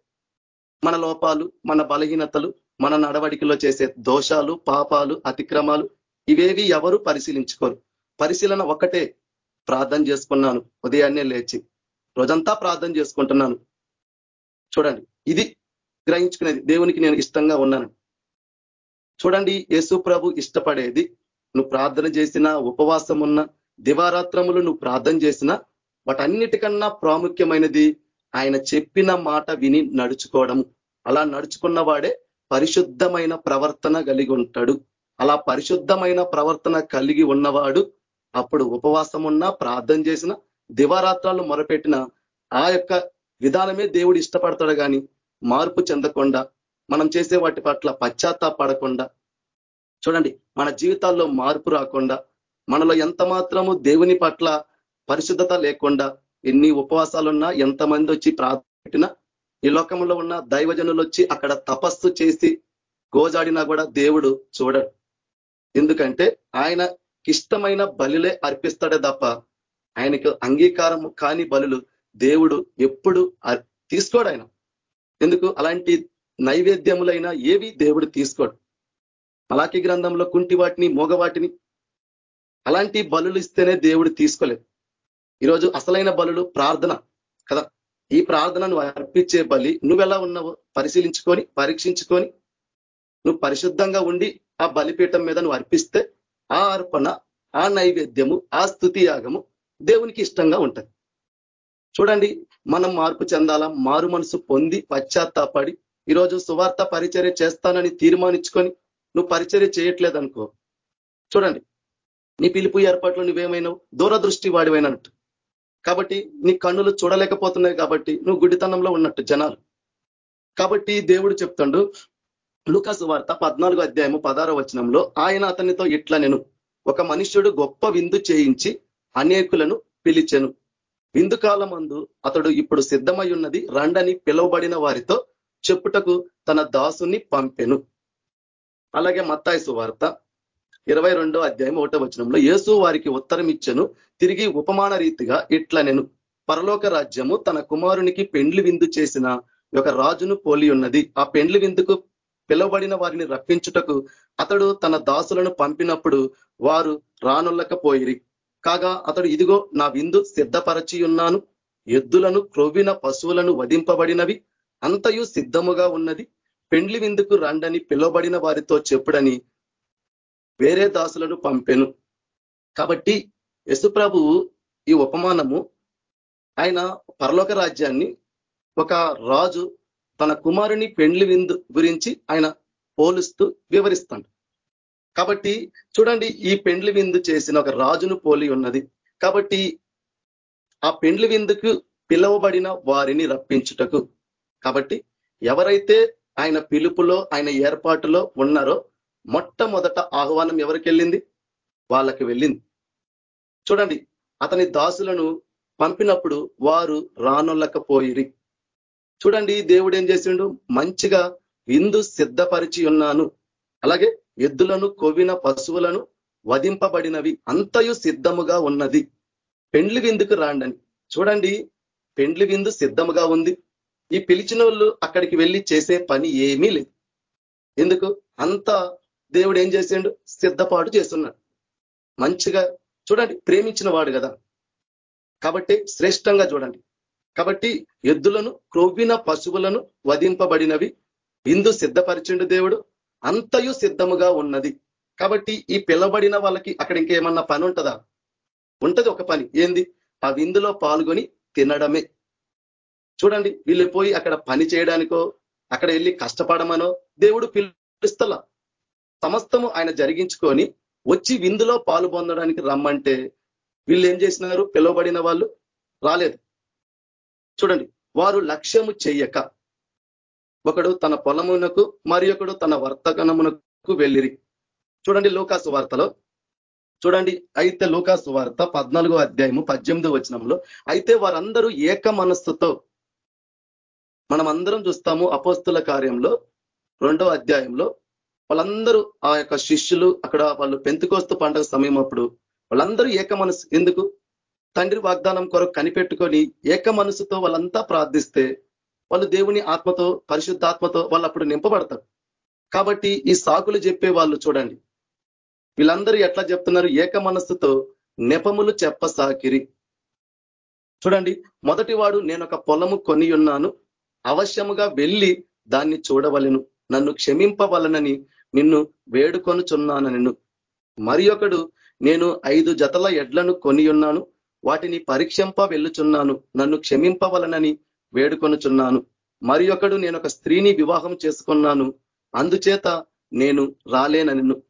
మన లోపాలు మన బలహీనతలు మన నడవడికలో చేసే దోషాలు పాపాలు అతిక్రమాలు ఇవేవి ఎవరు పరిశీలించుకోరు. పరిశీలన ఒకటే ప్రార్థన చేసుకున్నాను. ఉదయాన్నే లేచి రోజంతా ప్రార్థన చేసుకుంటున్నాను. చూడండి ఇది గ్రహించుకునేది దేవునికి నేను ఇష్టంగా ఉన్నాను. చూడండి యేసు ప్రభు ఇష్టపడేది నువ్వు ప్రార్థన చేసిన ఉపవాసం ఉన్న దివారాత్రములు నువ్వు ప్రార్థన చేసినా వాటన్నిటికన్నా ప్రాముఖ్యమైనది ఆయన చెప్పిన మాట విని నడుచుకోవడం. అలా నడుచుకున్న వాడే పరిశుద్ధమైన ప్రవర్తన కలిగి ఉంటాడు. అలా పరిశుద్ధమైన ప్రవర్తన కలిగి ఉన్నవాడు అప్పుడు ఉపవాసం ఉన్నా ప్రార్థన చేసిన దివారాత్రాలు మొరపెట్టిన ఆ యొక్క విధానమే దేవుడు ఇష్టపడతాడు కానీ మార్పు చెందకుండా మనం చేసే వాటి పట్ల పశ్చాత్తాపడకుండా చూడండి మన జీవితాల్లో మార్పు రాకుండా మనలో ఎంత మాత్రము దేవుని పట్ల పరిశుద్ధత లేకుండా ఎన్ని ఉపవాసాలున్నా ఎంతమంది వచ్చి ప్రార్థన ఈ లోకంలో ఉన్న దైవజనులు వచ్చి అక్కడ తపస్సు చేసి గోజాడినా కూడా దేవుడు చూడడు. ఎందుకంటే ఆయన ఇష్టమైన బలిలే అర్పిస్తాడే తప్ప ఆయనకు అంగీకారం కాని బలులు దేవుడు ఎప్పుడు తీసుకోడు ఆయన. ఎందుకు? అలాంటి నైవేద్యములైనా ఏవి దేవుడు తీసుకోడు. అలాకి గ్రంథంలో కుంటి వాటిని మోగవాటిని అలాంటి బలులు ఇస్తేనే దేవుడు తీసుకోలేదు. ఈరోజు అసలైన బలులు ప్రార్థన కదా. ఈ ప్రార్థనను అర్పించే బలి నువ్వెలా ఉన్నావో పరిశీలించుకొని పరీక్షించుకొని నువ్వు పరిశుద్ధంగా ఉండి ఆ బలిపీఠం మీద నువ్వు అర్పిస్తే ఆ అర్పణ ఆ నైవేద్యము ఆ స్థుతి యాగము దేవునికి ఇష్టంగా ఉంటుంది. చూడండి మనం మార్పు చెందాలా? మారు మనసు పొంది పశ్చాత్తాపడి ఈరోజు సువార్త పరిచర్య చేస్తానని తీర్మానించుకొని నువ్వు పరిచర్య చేయట్లేదనుకో. చూడండి నీ పిలుపు ఏర్పాట్లు నువ్వేమైనావు? దూరదృష్టి వాడివైనట్టు. కాబట్టి నీ కన్నులు చూడలేకపోతున్నాయి కాబట్టి నువ్వు గుడితనంలో ఉన్నట్టు జనాలు. కాబట్టి దేవుడు చెప్తాడు లుకాసు వార్త పద్నాలుగు అధ్యాయము పదారో వచనంలో ఆయన అతనితో ఇట్లా నేను ఒక మనుష్యుడు గొప్ప విందు చేయించి అనేకులను పిలిచెను. ఇందుకాలమందు అతడు ఇప్పుడు సిద్ధమై ఉన్నది రండని పిలువబడిన వారితో చెప్పుటకు తన దాసుని పంపెను. అలాగే మత్తాయసు వార్త ఇరవై రెండో అధ్యాయం ఒకటో వచనంలో యేసు వారికి ఉత్తరం ఇచ్చను తిరిగి ఉపమాన రీతిగా ఇట్ల నేను పరలోక రాజ్యము తన కుమారునికి పెండ్లి విందు చేసిన ఒక రాజును పోలి ఉన్నది ఆ పెండ్లి విందుకు పిలువబడిన వారిని రప్పించుటకు అతడు తన దాసులను పంపినప్పుడు వారు రానుల్లకపోయిరి కాగా అతడు ఇదిగో నా విందు సిద్ధపరచి ఉన్నాను ఎద్దులను క్రొవ్విన పశువులను వధింపబడినవి అంతయు సిద్ధముగా ఉన్నది. పెండ్లి విందుకు రండని పిలువబడిన వారితో చెప్పుడని వేరే దాసులను పంపెను. కాబట్టి యశుప్రభు ఈ ఉపమానము ఆయన పరలోక రాజ్యాన్ని ఒక రాజు తన కుమారుని పెండ్లి విందు గురించి ఆయన పోలుస్తూ వివరిస్తాడు. కాబట్టి చూడండి ఈ పెండ్లి విందు చేసిన ఒక రాజును పోలి ఉన్నది. కాబట్టి ఆ పెండ్లి విందుకు పిలువబడిన వారిని రప్పించుటకు. కాబట్టి ఎవరైతే ఆయన పిలుపులో ఆయన ఏర్పాటులో ఉన్నారో మొట్టమొదట ఆహ్వానం ఎవరికి వెళ్ళింది వాళ్ళకి వెళ్ళింది. చూడండి అతని దాసులను పంపినప్పుడు వారు రానొల్లకపోయిరి. చూడండి దేవుడు ఏం చేసిండు? మంచిగా విందు సిద్ధపరిచి ఉన్నాను. అలాగే ఎద్దులను కొవ్విన పశువులను వధింపబడినవి అంతయు సిద్ధముగా ఉన్నది. పెండ్లి విందుకు రాండని. చూడండి పెండ్లి విందు సిద్ధముగా ఉంది. ఈ పిలిచిన వాళ్ళు అక్కడికి వెళ్ళి చేసే పని ఏమీ లేదు. ఎందుకు? అంత దేవుడు ఏం చేసిండు? సిద్ధపాటు చేస్తున్నాడు. మంచిగా చూడండి ప్రేమించిన వాడు కదా. కాబట్టి శ్రేష్టంగా చూడండి. కాబట్టి ఎద్దులను క్రొవ్విన పశువులను వధింపబడినవి విందు సిద్ధపరిచిండు దేవుడు. అంతయు సిద్ధముగా ఉన్నది. కాబట్టి ఈ పిలబడిన వాళ్ళకి అక్కడ ఇంకేమన్నా పని ఉంటుందా ఉంటది ఒక పని. ఏంది? ఆ విందులో పాల్గొని తినడమే. చూడండి వీళ్ళు పోయి అక్కడ పని చేయడానికో అక్కడ వెళ్ళి కష్టపడమనో దేవుడు పిలుస్తల. సమస్తము ఆయన జరిగించుకొని వచ్చి విందులో పాలు పొందడానికి రమ్మంటే వీళ్ళు ఏం చేసినారు? పిలువబడిన వాళ్ళు రాలేదు. చూడండి వారు లక్ష్యము చెయ్యక ఒకడు తన పొలమునకు మరి ఒకడు తన వర్తగనమునకు వెళ్ళిరి. చూడండి లోకాసు వార్తలో. చూడండి అయితే లోకాసు వార్త పద్నాలుగో అధ్యాయము పద్దెనిమిదో వచనంలో అయితే వారందరూ ఏక మనస్సుతో మనం అందరం చూస్తాము అపోస్తుల కార్యంలో రెండో అధ్యాయంలో వాళ్ళందరూ ఆ యొక్క శిష్యులు అక్కడ వాళ్ళు పెంతుకోస్తు పండుగ సమయం అప్పుడు వాళ్ళందరూ ఏక మనసు ఎందుకు? తండ్రి వాగ్దానం కొరకు కనిపెట్టుకొని ఏక మనసుతో వాళ్ళంతా ప్రార్థిస్తే వాళ్ళు దేవుని ఆత్మతో పరిశుద్ధాత్మతో వాళ్ళు అప్పుడు నింపబడతారు. కాబట్టి ఈ సాకులు చెప్పే వాళ్ళు చూడండి. వీళ్ళందరూ ఎట్లా చెప్తున్నారు? ఏక మనస్సుతో నెపములు చెప్పసాకిరి. చూడండి మొదటి వాడు నేను ఒక పొలము కొని ఉన్నాను అవశ్యముగా వెళ్ళి దాన్ని చూడవలను. నన్ను క్షమింపవలనని నిన్ను వేడుకొనుచున్నాను నిన్ను మరి ఒకడు నేను ఐదు జతల ఎడ్లను కొని ఉన్నాను వాటిని పరీక్షింప వెళ్ళుచున్నాను నన్ను క్షమింపవలనని వేడుకొనుచున్నాను. మరి ఒకడు నేను ఒక స్త్రీని వివాహం చేసుకున్నాను. అందుచేత నేను రాలేనను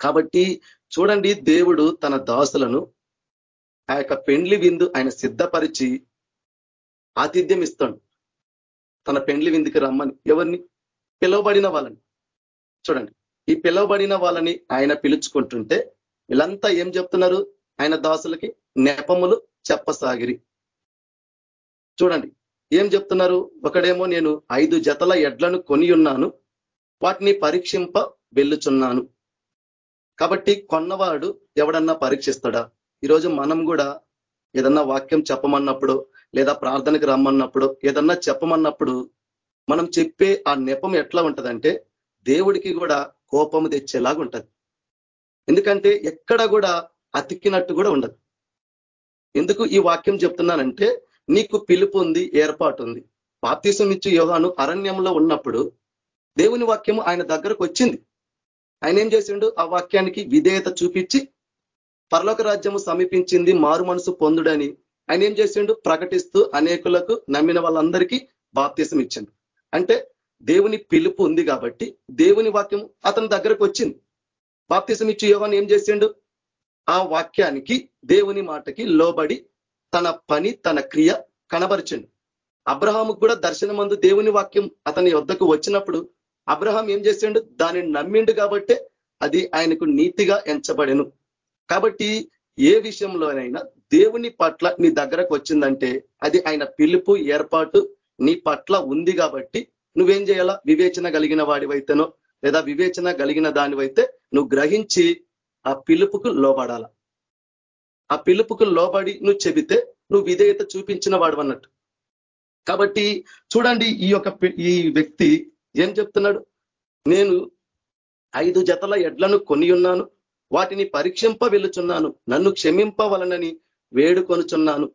కాబట్టి చూడండి దేవుడు తన దాసులను ఆ యొక్క పెండ్లి విందు ఆయన సిద్ధపరిచి ఆతిథ్యం ఇస్తాడు. తన పెండ్లి విందుకి రమ్మని. ఎవరిని? పిలువబడిన వాళ్ళని. చూడండి ఈ పిలువబడిన వాళ్ళని ఆయన పిలుచుకుంటుంటే వీళ్ళంతా ఏం చెప్తున్నారు? ఆయన దాసులకి నెపములు చెప్పసాగిరి. చూడండి ఏం చెప్తున్నారు? ఒకడేమో నేను ఐదు జతల ఎడ్లను కొని ఉన్నాను. వాటిని పరీక్షింప వెళ్ళుచున్నాను. కాబట్టి కొన్నవాడు ఎవడన్నా పరీక్షిస్తాడా? ఈరోజు మనం కూడా ఏదన్నా వాక్యం చెప్పమన్నప్పుడు లేదా ప్రార్థనకి రమ్మన్నప్పుడు ఏదన్నా చెప్పమన్నప్పుడు మనం చెప్పే ఆ నెపం ఎట్లా ఉంటుందంటే దేవుడికి కూడా కోపము తెచ్చేలాగా ఉంటుంది. ఎందుకంటే ఎక్కడ కూడా అతికినట్టు కూడా ఉండదు. ఎందుకు ఈ వాక్యం చెప్తున్నానంటే నీకు పిలుపు ఉంది ఏర్పాటు ఉంది బాప్తీసం ఇచ్చి యోగాను అరణ్యంలో ఉన్నప్పుడు దేవుని వాక్యము ఆయన దగ్గరకు వచ్చింది. ఆయన ఏం చేసిండు? ఆ వాక్యానికి విధేయత చూపించి పరలోక రాజ్యము సమీపించింది మారు మనసు పొందుడని ఆయన ఏం చేసిండు? ప్రకటిస్తూ అనేకులకు నమ్మిన వాళ్ళందరికీ బాప్తీసం ఇచ్చిండు అంటే దేవుని పిలుపు ఉంది కాబట్టి దేవుని వాక్యం అతని దగ్గరకు వచ్చింది. బాప్తీసం ఇచ్చి యోగాన్ని ఏం చేసిండు? ఆ వాక్యానికి దేవుని మాటకి లోబడి తన పని తన క్రియ కనబరచండు. అబ్రహాముకు కూడా దర్శనమందు దేవుని వాక్యం అతని వద్దకు వచ్చినప్పుడు అబ్రహాం ఏం చేసిండు? దానిని నమ్మిండు కాబట్టే అది ఆయనకు నీతిగా ఎంచబడెను. కాబట్టి ఏ విషయంలోనైనా దేవుని పట్ల నీ దగ్గరకు వచ్చిందంటే అది ఆయన పిలుపు ఏర్పాటు నీ పట్ల ఉంది కాబట్టి నువ్వేం చేయాలా? వివేచన కలిగిన వాడివైతేనో లేదా వివేచన కలిగిన దానివైతే నువ్వు గ్రహించి ఆ పిలుపుకు లోబడాలా? ఆ పిలుపుకు లోబడి నువ్వు చెబితే నువ్వు విధేయత చూపించిన వాడు అన్నట్టు. కాబట్టి చూడండి ఈ యొక్క ఈ వ్యక్తి ఏం చెప్తున్నాడు? నేను ఐదు జతల ఎడ్లను కొని ఉన్నాను వాటిని పరీక్షింప వెళ్ళుచున్నాను నన్ను క్షమింపవలనని వేడుకొనుచున్నాను.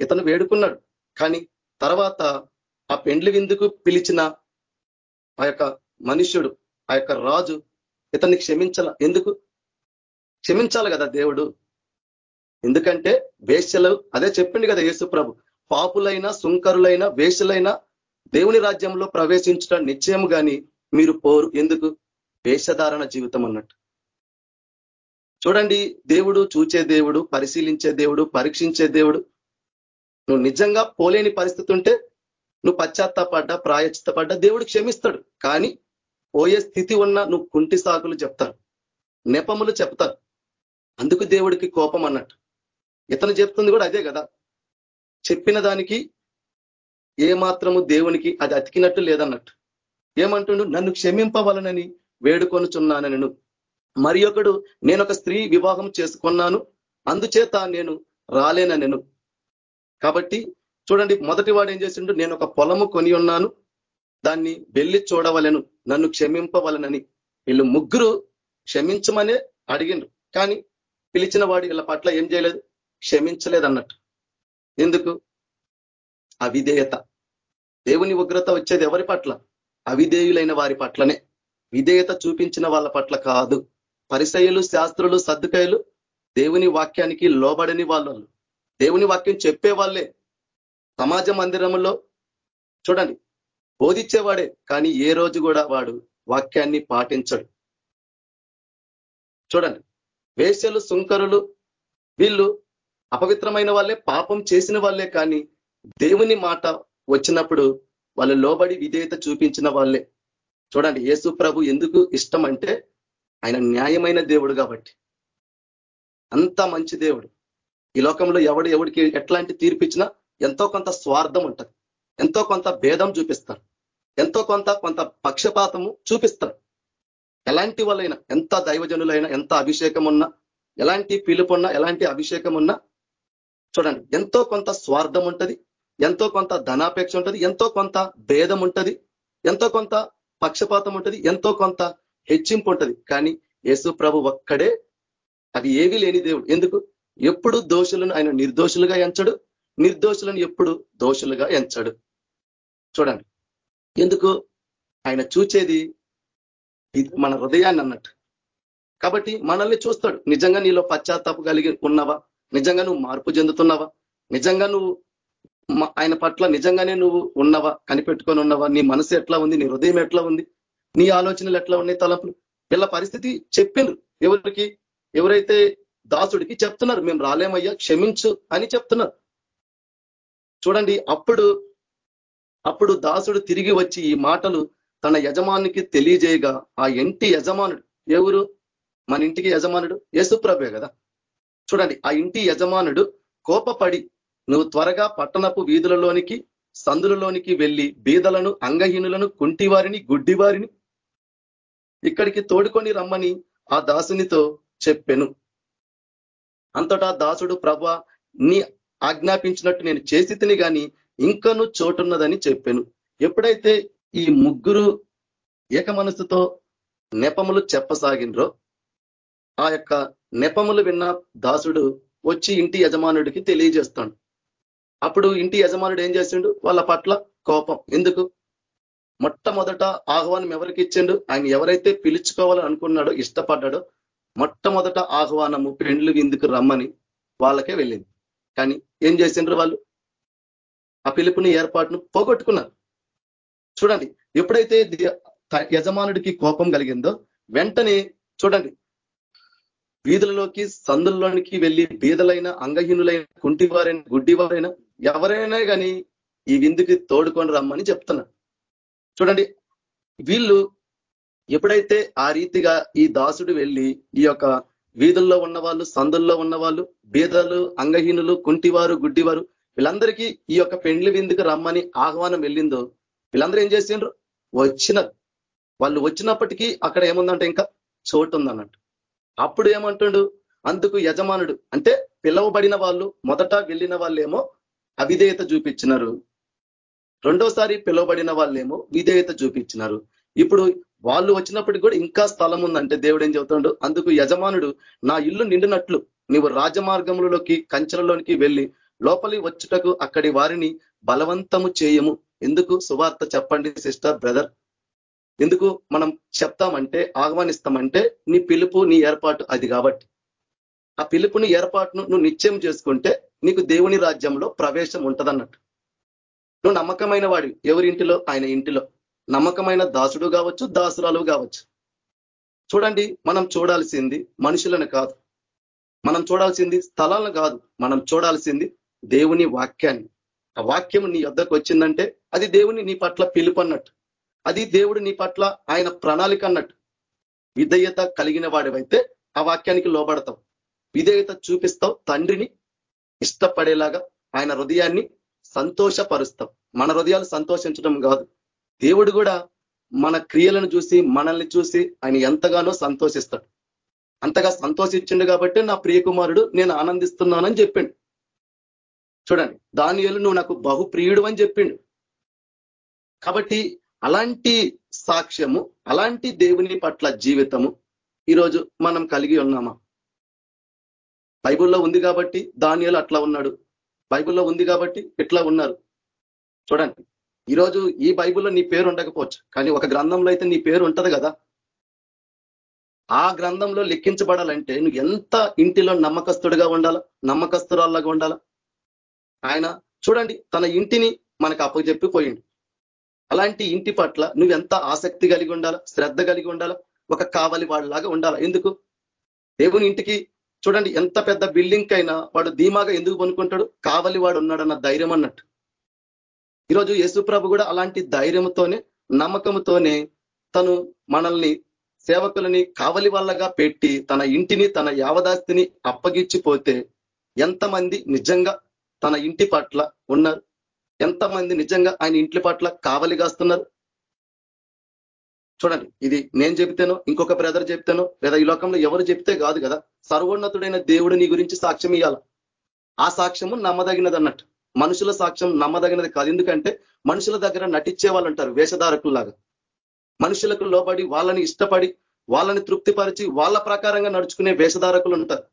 ఇతను వేడుకున్నాడు కానీ తర్వాత ఆ పెండ్లి విందుకు పిలిచిన ఆ యొక్క మనుష్యుడు ఆ యొక్క రాజు ఇతన్ని క్షమించాల ఎందుకు? క్షమించాలి కదా దేవుడు. ఎందుకంటే వేశ్యలు అదే చెప్పింది కదా యేసు ప్రభు పాపులైన సుంకరులైన వేషలైన దేవుని రాజ్యంలో ప్రవేశించడం నిశ్చయం కానీ మీరు పోరు. ఎందుకు? వేషధారణ జీవితం అన్నట్టు. చూడండి దేవుడు చూచే దేవుడు పరిశీలించే దేవుడు పరీక్షించే దేవుడు. నువ్వు నిజంగా పోలేని పరిస్థితి ఉంటే నువ్వు పశ్చాత్తాపడ్డా ప్రాయచిత్తపడ్డా దేవుడు క్షమిస్తాడు. కానీ పోయే స్థితి ఉన్న నువ్వు కుంటి సాకులు చెప్తారు. నెపములు చెప్తారు. అందుకు దేవుడికి కోపం అన్నట్టు. ఇతను చెప్తుంది కూడా అదే కదా. చెప్పిన దానికి ఏ మాత్రము దేవునికి అది అతికినట్టు లేదన్నట్టు. ఏమంటుండు? నన్ను క్షమింపవలనని నేను. మరి ఒకడు నేను ఒక స్త్రీ వివాహం చేసుకున్నాను అందుచేత నేను రాలేనను కాబట్టి చూడండి మొదటి వాడు ఏం చేసిండు? నేను ఒక పొలము కొని ఉన్నాను దాన్ని వెళ్ళి చూడవలను నన్ను క్షమింపవలనని. వీళ్ళు ముగ్గురు క్షమించమనే అడిగిండ్రు. కానీ పిలిచిన వాడు వీళ్ళ పట్ల ఏం చేయలేదు. క్షమించలేదన్నట్టు. ఎందుకు? అవిధేయత. దేవుని ఉగ్రత వచ్చేది ఎవరి పట్ల? అవిధేయులైన వారి పట్లనే. విధేయత చూపించిన వాళ్ళ పట్ల కాదు. పరిసయులు శాస్త్రులు సర్దుకాయలు దేవుని వాక్యానికి లోబడని వాళ్ళు దేవుని వాక్యం చెప్పే వాళ్ళే. సమాజ మందిరంలో చూడండి బోధించేవాడే కానీ ఏ రోజు కూడా వాడు వాక్యాన్ని పాటించడు. చూడండి వేశ్యలు సుంకరులు వీళ్ళు అపవిత్రమైన వాళ్ళే పాపం చేసిన వాళ్ళే కానీ దేవుని మాట వచ్చినప్పుడు వాళ్ళు లోబడి విధేయత చూపించిన వాళ్ళే. చూడండి యేసు ప్రభు ఎందుకు ఇష్టం అంటే ఆయన న్యాయమైన దేవుడు కాబట్టి. అంత మంచి దేవుడు. ఈ లోకంలో ఎవడు ఎవడికి ఎట్లాంటి తీర్పిచ్చినా ఎంతో కొంత స్వార్థం ఉంటుంది. ఎంతో కొంత భేదం చూపిస్తారు. ఎంతో కొంత కొంత పక్షపాతము చూపిస్తారు. ఎలాంటి వాళ్ళైనా ఎంత దైవజనులైనా ఎంత అభిషేకం ఉన్నా ఎలాంటి పిలుపున్నా ఎలాంటి అభిషేకం ఉన్నా చూడండి ఎంతో కొంత స్వార్థం ఉంటుంది ఎంతో కొంత ధనాపేక్ష ఉంటుంది ఎంతో కొంత భేదం ఉంటుంది ఎంతో కొంత పక్షపాతం ఉంటుంది ఎంతో కొంత హెచ్చింపు ఉంటుంది. కానీ యేసు ప్రభు ఒక్కడే అవి ఏవి లేని దేవుడు. ఎందుకు? ఎప్పుడు దోషులను ఆయన నిర్దోషులుగా ఎంచడు నిర్దోషులను ఎప్పుడు దోషులుగా ఎంచడు. చూడండి ఎందుకు? ఆయన చూచేది మన హృదయాన్ని అన్నట్టు. కాబట్టి మనల్ని చూస్తాడు. నిజంగా నీలో పశ్చాత్తాపు కలిగి ఉన్నవా? నిజంగా నువ్వు మార్పు చెందుతున్నావా? నిజంగా నువ్వు ఆయన పట్ల నిజంగానే నువ్వు ఉన్నవా? కనిపెట్టుకొని ఉన్నవా? నీ మనసు ఎట్లా ఉంది? నీ హృదయం ఎట్లా ఉంది? నీ ఆలోచనలు ఎట్లా ఉన్నాయి? తలపులు? వీళ్ళ పరిస్థితి చెప్పిండ్రు ఎవరికి? ఎవరైతే దాసుడికి చెప్తున్నారు మేము రాలేమయ్యా క్షమించు అని చెప్తున్నారు. చూడండి అప్పుడు అప్పుడు దాసుడు తిరిగి వచ్చి ఈ మాటలు తన యజమానికి తెలియజేయగా ఆ ఇంటి యజమానుడు ఎవరు మన ఇంటికి యజమానుడు? యేసుప్రభే కదా? చూడండి ఆ ఇంటి యజమానుడు కోపపడి నువ్వు త్వరగా పట్టణపు వీధులలోనికి సందులలోనికి వెళ్ళి బీదలను అంగహీనులను కుంటివారిని గుడ్డివారిని ఇక్కడికి తోడుకొని రమ్మని ఆ దాసునితో చెప్పెను. అంతటా దాసుడు ప్రభ నీ ఆజ్ఞాపించినట్టు నేను చేసి తిని కానీ ఇంకను చోటున్నదని చెప్పాను. ఎప్పుడైతే ఈ ముగ్గురు ఏక మనసుతో నెపములు చెప్పసాగినరో ఆ యొక్క నెపములు విన్న దాసుడు వచ్చి ఇంటి యజమానుడికి తెలియజేస్తాడు. అప్పుడు ఇంటి యజమానుడు ఏం చేసిండు? వాళ్ళ పట్ల కోపం. ఎందుకు? మొట్టమొదట ఆహ్వానం ఎవరికి ఇచ్చిండు? ఆయన ఎవరైతే పిలుచుకోవాలని అనుకున్నాడో ఇష్టపడ్డాడో మొట్టమొదట ఆహ్వానము పెండ్లు విందుకు రమ్మని వాళ్ళకే వెళ్ళింది. కానీ ఏం చేసిండ్రు వాళ్ళు? ఆ పిలుపుని ఏర్పాటును పోగొట్టుకున్నారు. చూడండి ఎప్పుడైతే యజమానుడికి కోపం కలిగిందో వెంటనే చూడండి వీధులలోకి సందుల్లోనికి వెళ్ళి బీదలైన అంగహీనులైన కుంటివారైన గుడ్డివారైనా ఎవరైనా కానీ ఈ విందుకి తోడుకొని రమ్మని చెప్తున్నారు చూడండి వీళ్ళు ఎప్పుడైతే ఆ రీతిగా ఈ దాసుడు వెళ్ళి ఈ యొక్క వీధుల్లో ఉన్నవాళ్ళు సందుల్లో ఉన్నవాళ్ళు బీదలు అంగహీనులు కుంటివారు గుడ్డివారు వీళ్ళందరికీ ఈ యొక్క పెండ్లి విందుకు రమ్మని ఆహ్వానం వెళ్ళిందో వీళ్ళందరూ ఏం చేసిండ్రు? వచ్చిన వాళ్ళు వచ్చినప్పటికీ అక్కడ ఏముందంటే ఇంకా చోటు ఉందన్నట్టు. అప్పుడు ఏమంటుండు? అందుకు యజమానుడు అంటే పిలవబడిన వాళ్ళు మొదట వెళ్ళిన వాళ్ళేమో అవిధేయత చూపించినారు. రెండోసారి పిలువబడిన వాళ్ళేమో విధేయత చూపించినారు. ఇప్పుడు వాళ్ళు వచ్చినప్పటికి కూడా ఇంకా స్థలం ఉందంటే దేవుడు ఏం చెబుతాడు? అందుకు యజమానుడు నా ఇల్లు నిండినట్లు నీవు రాజమార్గములలోకి కంచెలలోనికి వెళ్ళి లోపలి వచ్చుటకు అక్కడి వారిని బలవంతము చేయము. ఎందుకు? సువార్త చెప్పండి సిస్టర్ బ్రదర్. ఎందుకు? మనం చెప్తామంటే ఆహ్వానిస్తామంటే నీ పిలుపు నీ ఏర్పాటు అది కాబట్టి. ఆ పిలుపుని ఏర్పాటును నువ్వు నిశ్చయం చేసుకుంటే నీకు దేవుని రాజ్యంలో ప్రవేశం ఉంటదన్నట్టు. నువ్వు నమ్మకమైన వాడు ఎవరి ఇంటిలో ఆయన ఇంటిలో. నమ్మకమైన దాసుడు కావచ్చు దాసురాలు కావచ్చు. చూడండి మనం చూడాల్సింది మనుషులను కాదు. మనం చూడాల్సింది స్థలాలను కాదు. మనం చూడాల్సింది దేవుని వాక్యాన్ని. ఆ వాక్యం నీ యొద్దకు వచ్చిందంటే అది దేవుని నీ పట్ల పిలుపు అన్నట్టు. అది దేవుడు నీ పట్ల ఆయన ప్రణాళిక అన్నట్టు. విధేయత కలిగిన వాడివైతే ఆ వాక్యానికి లోబడతావు. విధేయత చూపిస్తావు తండ్రిని ఇష్టపడేలాగా ఆయన హృదయాన్ని సంతోషపరుస్తాం మన హృదయాలు సంతోషించడం కాదు. దేవుడు కూడా మన క్రియలను చూసి మనల్ని చూసి ఆయన ఎంతగానో సంతోషిస్తాడు. అంతగా సంతోషించిండు కాబట్టి నా ప్రియకుమారుడు నేను ఆనందిస్తున్నానని చెప్పిండు. చూడండి దానియలు నువ్వు నాకు బహుప్రియుడు అని చెప్పిండు. కాబట్టి అలాంటి సాక్ష్యము అలాంటి దేవుని పట్ల జీవితము ఈరోజు మనం కలిగి ఉన్నామా? బైబుల్లో ఉంది కాబట్టి దానియలు అట్లా ఉన్నాడు. బైబుల్లో ఉంది కాబట్టి ఇట్లా ఉన్నారు. చూడండి ఈరోజు ఈ బైబుల్లో నీ పేరు ఉండకపోవచ్చు కానీ ఒక గ్రంథంలో అయితే నీ పేరు ఉంటది కదా. ఆ గ్రంథంలో లెక్కించబడాలంటే నువ్వు ఎంత ఇంటిలో నమ్మకస్తుడిగా ఉండాలా నమ్మకస్తురాల్లాగా ఉండాలా? ఆయన చూడండి తన ఇంటిని మనకు అప్పచెప్పిపోయిండు. అలాంటి ఇంటి పట్ల నువ్వు ఎంత ఆసక్తి కలిగి ఉండాలా శ్రద్ధ కలిగి ఉండాలా ఒక కావలి వాళ్ళలాగా ఉండాలా? ఎందుకు? దేవుని ఇంటికి చూడండి ఎంత పెద్ద బిల్డింగ్ కైనా వాడు ధీమాగా ఎందుకు పనుకుంటాడు? కావలి వాడు ఉన్నాడన్న ధైర్యం అన్నట్టు. ఈరోజు యేసుప్రభు కూడా అలాంటి ధైర్యంతోనే నమ్మకంతోనే తను మనల్ని సేవకులని కావలి వాళ్ళగా పెట్టి తన ఇంటిని తన యావదాస్తిని అప్పగించిపోతే ఎంతమంది నిజంగా తన ఇంటి పట్ల ఉన్నారు? ఎంతమంది నిజంగా ఆయన ఇంటి పట్ల కావలి కాస్తున్నారు? చూడండి ఇది నేను చెప్తాను ఇంకొక బ్రదర్ చెప్తాను లేదా ఈ లోకంలో ఎవరు చెప్తే కాదు కదా సర్వోన్నతుడైన దేవుడు నీ గురించి సాక్ష్యం ఇవ్వాలి ఆ సాక్ష్యము నమ్మదగినది అన్నట్టు. మనుషుల సాక్ష్యం నమ్మదగినది కాదు. ఎందుకంటే మనుషుల దగ్గర నటించే వాళ్ళు ఉంటారు వేషధారకుల్లాగా. మనుషులకు లోబడి వాళ్ళని ఇష్టపడి వాళ్ళని తృప్తిపరిచి వాళ్ళ ప్రకారంగా నడుచుకునే వేషధారకులు ఉంటారు.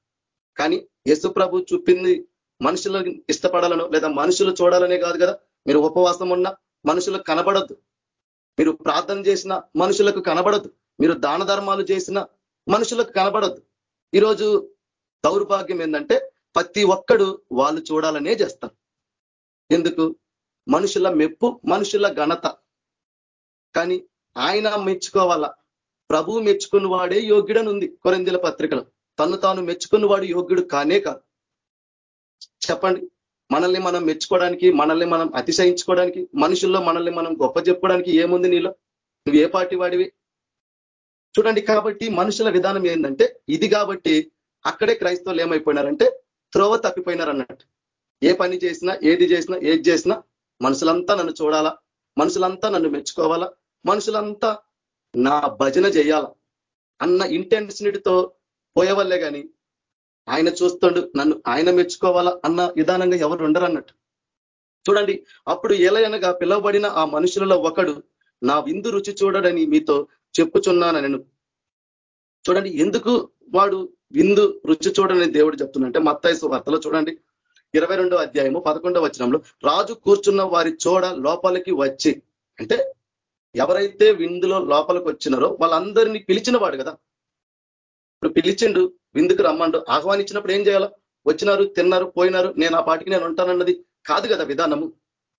కానీ యేసు ప్రభు చూపింది మనుషులు ఇష్టపడాలను లేదా మనుషులు చూడాలనే కాదు కదా. మీరు ఉపవాసం ఉన్న మనుషులకు కనబడద్దు. మీరు ప్రార్థన చేసిన మనుషులకు కనబడద్దు. మీరు దాన ధర్మాలు చేసిన మనుషులకు కనబడద్దు. ఈరోజు దౌర్భాగ్యం ఏంటంటే ప్రతి ఒక్కడు వాళ్ళు చూడాలనే చేస్తారు. ఎందుకు? మనుషుల మెప్పు మనుషుల ఘనత. కానీ ఆయన మెచ్చుకోవాలా? ప్రభువు మెచ్చుకున్న వాడే యోగ్యుడని ఉంది కొరందిల పత్రికలో. తను తాను మెచ్చుకున్న వాడు యోగ్యుడు కానే కాదు. చెప్పండి. మనల్ని మనం మెచ్చుకోవడానికి మనల్ని మనం అతిశయించుకోవడానికి మనుషుల్లో మనల్ని మనం గొప్ప చెప్పుకోవడానికి ఏముంది నీలో? నువ్వు ఏ పార్టీ వాడివి? చూడండి కాబట్టి మనుషుల విధానం ఏంటంటే ఇది కాబట్టి అక్కడే క్రైస్తవులు ఏమైపోయినారంటే త్రోవ తప్పిపోయినారు అన్నట్టు ఏ పని చేసినా ఏది చేసినా ఏది చేసినా మనుషులంతా నన్ను చూడాలా? మనుషులంతా నన్ను మెచ్చుకోవాలా? మనుషులంతా నా భజన చేయాల? అన్న ఇంటెన్షనిటీతో పోయేవాళ్ళే కానీ ఆయన చూస్తుండు నన్ను ఆయన మెచ్చుకోవాలా అన్న విధానంగా ఎవరు ఉండరు అన్నట్టు. చూడండి అప్పుడు ఎలయనగా పిలువబడిన ఆ మనుషులలో ఒకడు నా విందు రుచి చూడడని మీతో చెప్పుచున్నాను నేను. చూడండి ఎందుకు వాడు విందు రుచి చూడని దేవుడు చెప్తున్నంటే మత్తాయిసు వార్తలో చూడండి ఇరవై రెండో అధ్యాయము పదకొండో వచనంలో రాజు కూర్చున్న వారి చోడ లోపలికి వచ్చి అంటే ఎవరైతే విందులో లోపలికి వచ్చినారో వాళ్ళందరినీ పిలిచిన వాడు కదా. ఇప్పుడు పిలిచిండు విందుకు రమ్మండు. ఆహ్వానించినప్పుడు ఏం చేయాలా? వచ్చినారు తిన్నారు పోయినారు. నేను ఆ పాటికి నేను ఉంటానన్నది కాదు కదా విధానము.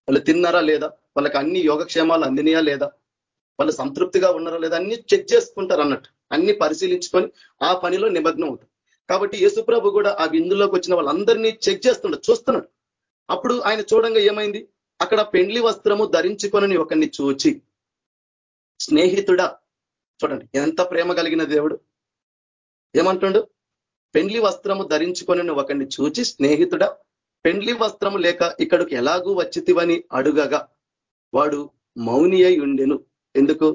వాళ్ళు తిన్నారా లేదా? వాళ్ళకి అన్ని యోగక్షేమాలు అందినయా లేదా? వాళ్ళు సంతృప్తిగా ఉన్నారా లేదా? అన్ని చెక్ చేసుకుంటారు అన్నట్టు. అన్ని పరిశీలించుకొని ఆ పనిలో నిమగ్నం అవుతారు. కాబట్టి యేసుప్రభు కూడా ఆ విందులోకి వచ్చిన వాళ్ళందరినీ చెక్ చేస్తున్నాడు చూస్తున్నాడు. అప్పుడు ఆయన చూడంగా ఏమైంది? అక్కడ పెండ్లి వస్త్రము ధరించుకొని ఒకరిని చూచి స్నేహితుడా చూడండి ఎంత ప్రేమ కలిగిన దేవుడు. ఏమంటుండు? పెండ్లి వస్త్రము ధరించుకొని ఒకరిని చూచి స్నేహితుడ? పెండ్లి వస్త్రము లేక ఇక్కడికి ఎలాగూ వచ్చితివని అడుగగా వాడు మౌని అయి ఉండెను. ఎందుకు?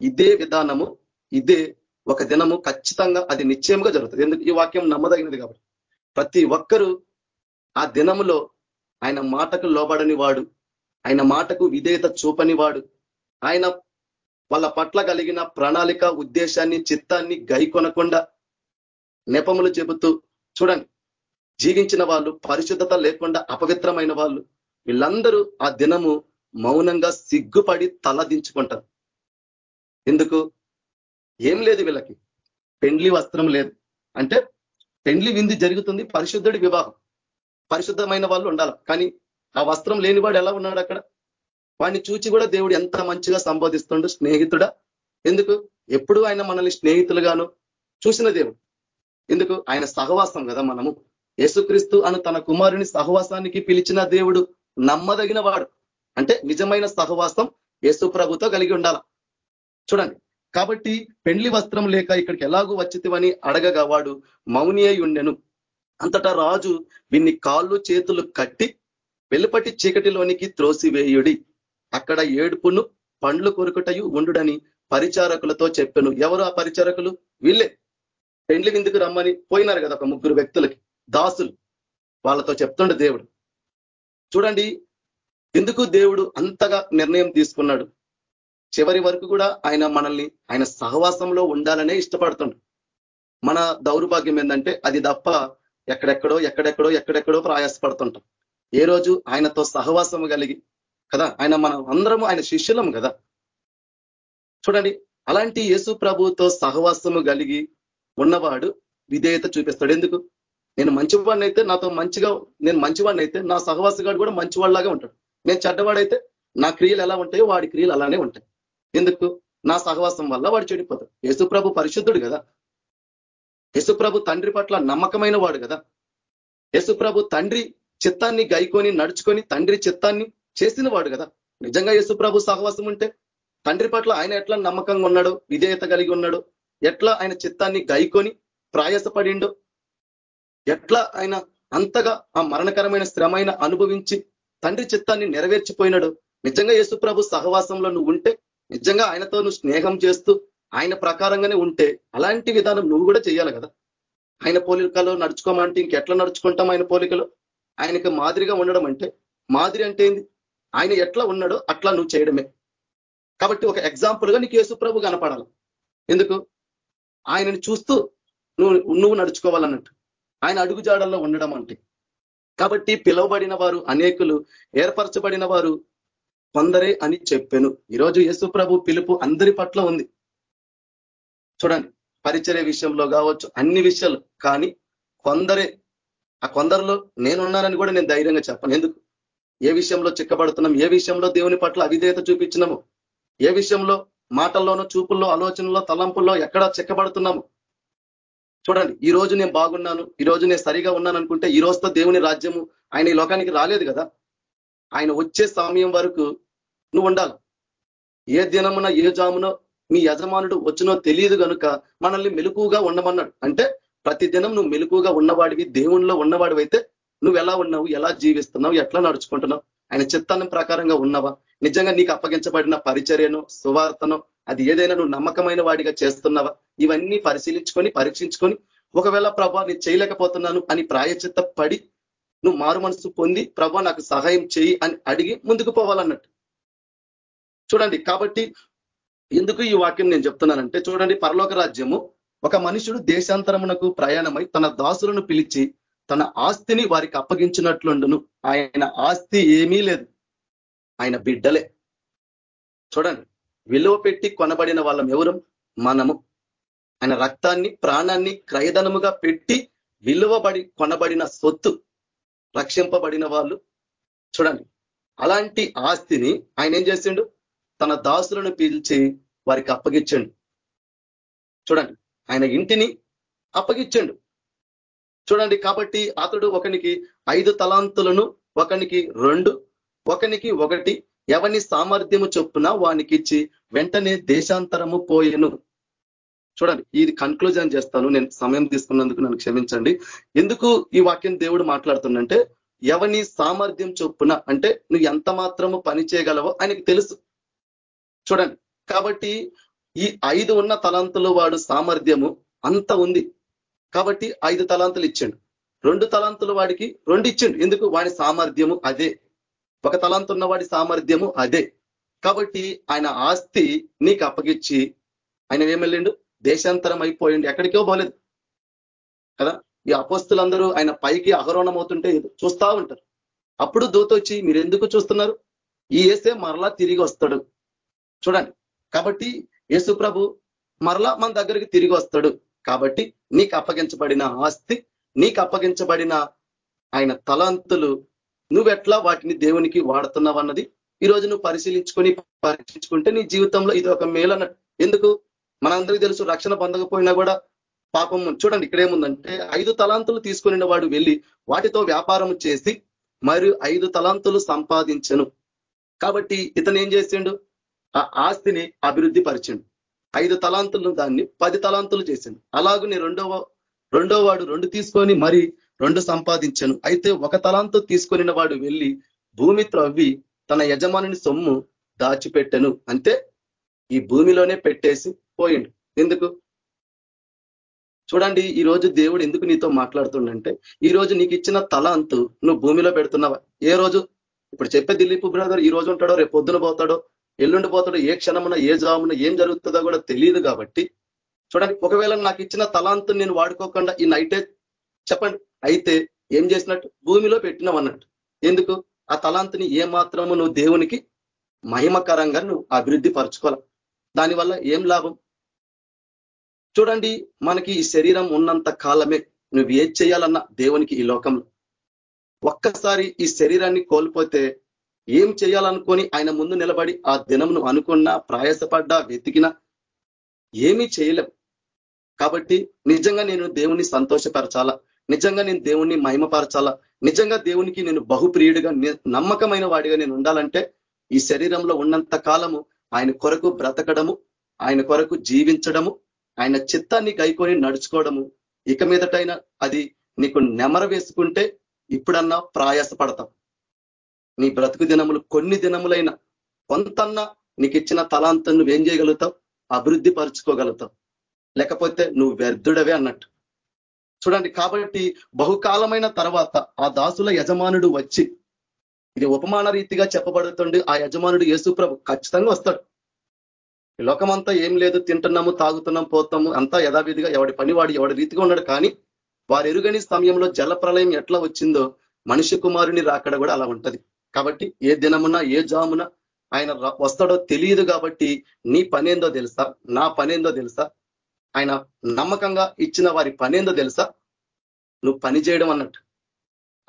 ఇదే విధానము ఇదే ఒక దినము ఖచ్చితంగా అది నిశ్చయంగా జరుగుతుంది. ఎందుకు? ఈ వాక్యం నమ్మదగినది కాబట్టి. ప్రతి ఒక్కరూ ఆ దినములో ఆయన మాటకు లోబడని వాడు ఆయన మాటకు విధేయత చూపని వాడు ఆయన వాళ్ళ పట్ల కలిగిన ప్రణాళిక ఉద్దేశాన్ని చిత్తాన్ని గైకొనకుండా నెపములు చెబుతూ చూడండి జీవించిన వాళ్ళు పరిశుద్ధత లేకుండా అపవిత్రమైన వాళ్ళు వీళ్ళందరూ ఆ దినము మౌనంగా సిగ్గుపడి తలదించుకుంటారు ఎందుకు? ఏం లేదు వీళ్ళకి. పెండ్లి వస్త్రం లేదు. అంటే పెండ్లి వింది జరుగుతుంది పరిశుద్ధుడి వివాహం. పరిశుద్ధమైన వాళ్ళు ఉండాలి. కానీ ఆ వస్త్రం లేనివాడు ఎలా ఉన్నాడు అక్కడ? వాడిని చూచి కూడా దేవుడు ఎంత మంచిగా సంబోధిస్తుండు స్నేహితుడా? ఎందుకు? ఎప్పుడు ఆయన మనల్ని స్నేహితులుగాను చూసిన దేవుడు. ఎందుకు? ఆయన సహవాసం కదా మనము. యేసుక్రీస్తు అను తన కుమారుని సహవాసానికి పిలిచిన దేవుడు నమ్మదగిన వాడు. అంటే నిజమైన సహవాసం యేసు ప్రభుతో కలిగి ఉండాల. చూడండి. కాబట్టి పెండ్లి వస్త్రం లేక ఇక్కడికి ఎలాగూ వచ్చితివని అడగగా వాడు మౌని అయి ఉండెను. అంతటా రాజు వీన్ని కాళ్ళు చేతులు కట్టి వెలుపటి చీకటిలోనికి త్రోసివేయుడి. అక్కడ ఏడుపును పండ్లు కొరుకుటయు ఉండుడని పరిచారకులతో చెప్పెను. ఎవరు ఆ పరిచారకులు? వీళ్ళే. పెండ్లి విందుకు రమ్మని పోయినారు కదా ఒక ముగ్గురు వ్యక్తులకి దాసులు. వాళ్ళతో చెప్తుండే దేవుడు. చూడండి ఎందుకు దేవుడు అంతగా నిర్ణయం తీసుకున్నాడు? చివరి వరకు కూడా ఆయన మనల్ని ఆయన సహవాసంలో ఉండాలనే ఇష్టపడుతుండు. మన దౌర్భాగ్యం ఏంటంటే అది తప్ప ఎక్కడెక్కడో ఎక్కడెక్కడో ఎక్కడెక్కడో ప్రయాసపడుతుంటాం. ఏ రోజు ఆయనతో సహవాసం కలిగి కదా ఆయన మనం అందరము ఆయన శిష్యులం కదా. చూడండి అలాంటి యేసు ప్రభుతో సహవాసము కలిగి ఉన్నవాడు విధేయత చూపిస్తాడు. ఎందుకు? నేను మంచివాడిని అయితే నాతో మంచిగా నేను మంచివాడిని అయితే నా సహవాసగాడు కూడా మంచివాడిలాగా ఉంటాడు. నేను చెడ్డవాడైతే నా క్రియలు ఎలా ఉంటాయో వాడి క్రియలు అలానే ఉంటాయి. ఎందుకు? నా సహవాసం వల్ల వాడు చెడిపోతాడు. యేసుప్రభు పరిశుద్ధుడు కదా. యేసుప్రభు తండ్రి పట్ల నమ్మకమైన వాడు కదా. యేసుప్రభు తండ్రి చిత్తాన్ని గైకొని నడుచుకొని తండ్రి చిత్తాన్ని చేసిన వాడు కదా. నిజంగా యేసుప్రభు సహవాసం ఉంటే తండ్రి పట్ల ఆయన ఎట్లా నమ్మకంగా ఉన్నాడో విధేయత కలిగి ఉన్నాడో ఎట్లా ఆయన చిత్తాన్ని గైకొని ప్రయాసపడిండో ఎట్లా ఆయన అంతగా ఆ మరణకరమైన శ్రమైన అనుభవించి తండ్రి చిత్తాన్ని నెరవేర్చిపోయినాడు నిజంగా యేసుప్రభు సహవాసంలో నువ్వు ఉంటే నిజంగా ఆయనతో నువ్వు స్నేహం చేస్తూ ఆయన ప్రకారంగానే ఉంటే అలాంటి విధానం నువ్వు కూడా చేయాలి కదా. ఆయన పోలికలో నడుచుకోమంటే ఇంకెట్లా నడుచుకుంటాం ఆయన పోలికలో? ఆయనకి మాదిరిగా ఉండడం అంటే మాదిరి అంటే ఏంది? ఆయన ఎట్లా ఉన్నాడో అట్లా నువ్వు చేయడమే. కాబట్టి ఒక ఎగ్జాంపుల్గా నీకు యేసుప్రభు కనపడాలి. ఎందుకు? ఆయనని చూస్తూ నువ్వు నువ్వు నడుచుకోవాలన్నట్టు. ఆయన అడుగుజాడల్లో ఉండడం అంటే. కాబట్టి పిలువబడిన వారు అనేకులు ఏర్పరచబడిన వారు కొందరే అని చెప్పాను. ఈరోజు యేసుప్రభు పిలుపు అందరి పట్ల ఉంది. చూడండి పరిచర్య విషయంలో కావచ్చు అన్ని విషయాలు. కానీ కొందరే ఆ కొందరిలో నేనున్నానని కూడా నేను ధైర్యంగా చెప్పను. ఎందుకు? ఏ విషయంలో చిక్కబడుతున్నాం? ఏ విషయంలో దేవుని పట్ల అవిధేయత చూపించినాము? ఏ విషయంలో మాటల్లోనూ చూపుల్లో ఆలోచనలో తలంపుల్లో ఎక్కడ చెక్కబడుతున్నాము? చూడండి ఈ రోజు నేను బాగున్నాను ఈ రోజు నేను సరిగా ఉన్నాను అనుకుంటే ఈ రోజుతో దేవుని రాజ్యము ఆయన ఈ లోకానికి రాలేదు కదా? ఆయన వచ్చే సమయం వరకు నువ్వు ఉండాలి. ఏ దినమున ఏ జామునో మీ యజమానుడు వచ్చినో తెలియదు కనుక మనల్ని మెలుకుగా ఉండమన్నాడు. అంటే ప్రతి దినం నువ్వు మెలుకుగా ఉన్నవాడివి దేవుణ్ణిలో ఉన్నవాడివైతే నువ్వు ఎలా ఉన్నావు ఎలా జీవిస్తున్నావు ఎట్లా నడుచుకుంటున్నావు? ఆయన చిత్తాన్ని ప్రకారంగా ఉన్నవా? నిజంగా నీకు అప్పగించబడిన పరిచర్యను సువార్తను అది ఏదైనా నువ్వు నమ్మకమైన వాడిగా చేస్తున్నావా? ఇవన్నీ పరిశీలించుకొని పరీక్షించుకొని ఒకవేళ ప్రభా నేను చేయలేకపోతున్నాను అని ప్రాయచిత్త పడి నువ్వు మారు మనసు పొంది ప్రభా నాకు సహాయం చేయి అని అడిగి ముందుకు పోవాలన్నట్టు. చూడండి కాబట్టి ఎందుకు ఈ వాక్యం నేను చెప్తున్నానంటే చూడండి పరలోక రాజ్యము ఒక మనుషుడు దేశాంతరమునకు ప్రయాణమై తన దాసులను పిలిచి తన ఆస్తిని వారికి అప్పగించినట్లుండును. ఆయన ఆస్తి ఏమీ లేదు. ఆయన బిడ్డలే. చూడండి విలువ పెట్టి కొనబడిన వాళ్ళం ఎవరు? మనము. ఆయన రక్తాన్ని ప్రాణాన్ని క్రయధనముగా పెట్టి విలువబడి కొనబడిన సొత్తు రక్షింపబడిన వాళ్ళు. చూడండి అలాంటి ఆస్తిని ఆయన ఏం చేసిండు? తన దాసులను పీల్చి వారికి అప్పగించండు. చూడండి ఆయన ఇంటిని అప్పగించండు. చూడండి కాబట్టి అతడు ఒకనికి ఐదు తలాంతులను ఒకనికి రెండు ఒకనికి ఒకటి ఎవని సామర్థ్యము చొప్పున వానికి ఇచ్చి వెంటనే దేశాంతరము పోయెను. చూడండి ఇది కన్క్లూజన్ చేస్తాను. నేను సమయం తీసుకున్నందుకు నన్ను క్షమించండి. ఎందుకు ఈ వాక్యం దేవుడు మాట్లాడుతుందంటే ఎవని సామర్థ్యం చొప్పున అంటే నువ్వు ఎంత మాత్రము పని చేయగలవో ఆయనకి తెలుసు. చూడండి కాబట్టి ఈ ఐదు ఉన్న తలాంతులు వాడు సామర్థ్యము అంత ఉంది. కాబట్టి ఐదు తలాంతులు ఇచ్చిండు. రెండు తలాంతులు వాడికి రెండు ఇచ్చిండు. ఎందుకు? వాడి సామర్థ్యము అదే. ఒక తలాంతు ఉన్నవాడి సామర్థ్యము అదే. కాబట్టి ఆయన ఆస్తి నీకు అప్పగిచ్చి ఆయన ఏమెళ్ళిండు దేశాంతరం అయిపోయిండు. ఎక్కడికో పోలేదు. కదా? ఈ అపోస్తులందరూ ఆయన పైకి అహరోణం అవుతుంటే చూస్తా ఉంటారు. అప్పుడు దూత వచ్చి మీరు ఎందుకు చూస్తున్నారు? ఈ ఏసే మరలా తిరిగి వస్తాడు. చూడండి. కాబట్టి యేసు ప్రభు మరలా మన దగ్గరికి తిరిగి వస్తాడు. కాబట్టి నీకు అప్పగించబడిన ఆస్తి నీకు అప్పగించబడిన ఆయన తలాంతులు నువ్వెట్లా వాటిని దేవునికి వాడుతున్నావు అన్నది ఈరోజు నువ్వు పరిశీలించుకొని పరీక్షించుకుంటే నీ జీవితంలో ఇది ఒక మేలన్నట్టు ఎందుకు? మనందరికీ తెలుసు రక్షణ పొందకపోయినా కూడా పాపం చూడండి ఇక్కడేముందంటే ఐదు తలాంతులు తీసుకుని వాడు వెళ్ళి వాటితో వ్యాపారం చేసి మరియు ఐదు తలాంతులు సంపాదించను. కాబట్టి ఇతను ఏం చేసిండు? ఆ ఆస్తిని అభివృద్ధి పరిచిండు. ఐదు తలాంతులు దాన్ని పది తలాంతులు చేసిండు అలాగనే రెండవ రెండో వాడు రెండు తీసుకొని మరి రెండు సంపాదించను. అయితే ఒక తలాంతు తీసుకొనిన వాడు వెళ్ళి భూమి త్రవ్వి తన యజమానిని సొమ్ము దాచిపెట్టను. అంతే ఈ భూమిలోనే పెట్టేసి పోయిండు. ఎందుకు? చూడండి ఈ రోజు దేవుడు ఎందుకు నీతో మాట్లాడుతుండంటే ఈ రోజు నీకు ఇచ్చిన తలాంతు నువ్వు భూమిలో పెడుతున్నావా? ఏ రోజు? ఇప్పుడు చెప్పే దిలీప్ బ్రదర్ ఈ రోజు ఉంటాడో రేపు పొద్దున పోతాడో? ఎల్లుండిపోతాడో ఏ క్షణమున ఏ జామున ఏం జరుగుతుందో కూడా తెలియదు కాబట్టి. చూడండి ఒకవేళ నాకు ఇచ్చిన తలాంతు నేను వాడుకోకుండా ఈ నైటే చెప్పండి. అయితే ఏం చేసినట్టు? భూమిలో పెట్టినాం అన్నట్టు. ఎందుకు? ఆ తలాంతుని ఏ మాత్రము నువ్వు దేవునికి మహిమకరంగా నువ్వు అభివృద్ధి పరచుకోవాలి. దానివల్ల ఏం లాభం? చూడండి మనకి ఈ శరీరం ఉన్నంత కాలమే నువ్వు ఏం చేయాలన్నా దేవునికి ఈ లోకంలో. ఒక్కసారి ఈ శరీరాన్ని కోల్పోతే ఏం చేయాలనుకొని ఆయన ముందు నిలబడి ఆ దినంను అనుకున్నా ప్రయాసపడ్డా వెతికినా ఏమీ చేయలేం. కాబట్టి నిజంగా నేను దేవుణ్ణి సంతోషపరచాలా? నిజంగా నేను దేవుణ్ణి మహిమపరచాలా? నిజంగా దేవునికి నేను బహుప్రియుడిగా నమ్మకమైన వాడిగా నేను ఉండాలంటే ఈ శరీరంలో ఉన్నంత కాలము ఆయన కొరకు బ్రతకడము ఆయన కొరకు జీవించడము ఆయన చిత్తాన్ని గైకొని నడుచుకోవడము. ఇక మీదటైనా అది నీకు నెమర వేసుకుంటే ఇప్పుడన్నా ప్రయాసపడతాం. నీ బ్రతుకు దినములు కొన్ని దినములైన కొంతన్నా నీకు ఇచ్చిన తలాంతం నువ్వేం చేయగలుగుతావు? అభివృద్ధి పరుచుకోగలుగుతావు. లేకపోతే నువ్వు వ్యర్థుడవే అన్నట్టు. చూడండి కాబట్టి బహుకాలమైన తర్వాత ఆ దాసుల యజమానుడు వచ్చి ఇది ఉపమాన రీతిగా చెప్పబడుతుండే ఆ యజమానుడు యేసుప్రభు ఖచ్చితంగా వస్తాడు. లోకమంతా ఏం లేదు తింటున్నాము తాగుతున్నాం పోతాము అంతా యథావిధిగా ఎవడి పని వాడు ఎవడి రీతిగా ఉన్నాడు. కానీ వారు ఎరుగని సమయంలో జల ప్రళయం ఎట్లా వచ్చిందో మనిషి కుమారుని రాకడ కూడా అలా ఉంటది. కాబట్టి ఏ దినమున ఏ జామున ఆయన వస్తాడో తెలియదు కాబట్టి నీ పనేందో తెలుసా? నా పనేందో తెలుసా? ఆయన నమ్మకంగా ఇచ్చిన వారి పనేందో తెలుసా? నువ్వు పని చేయడం అన్నట్టు.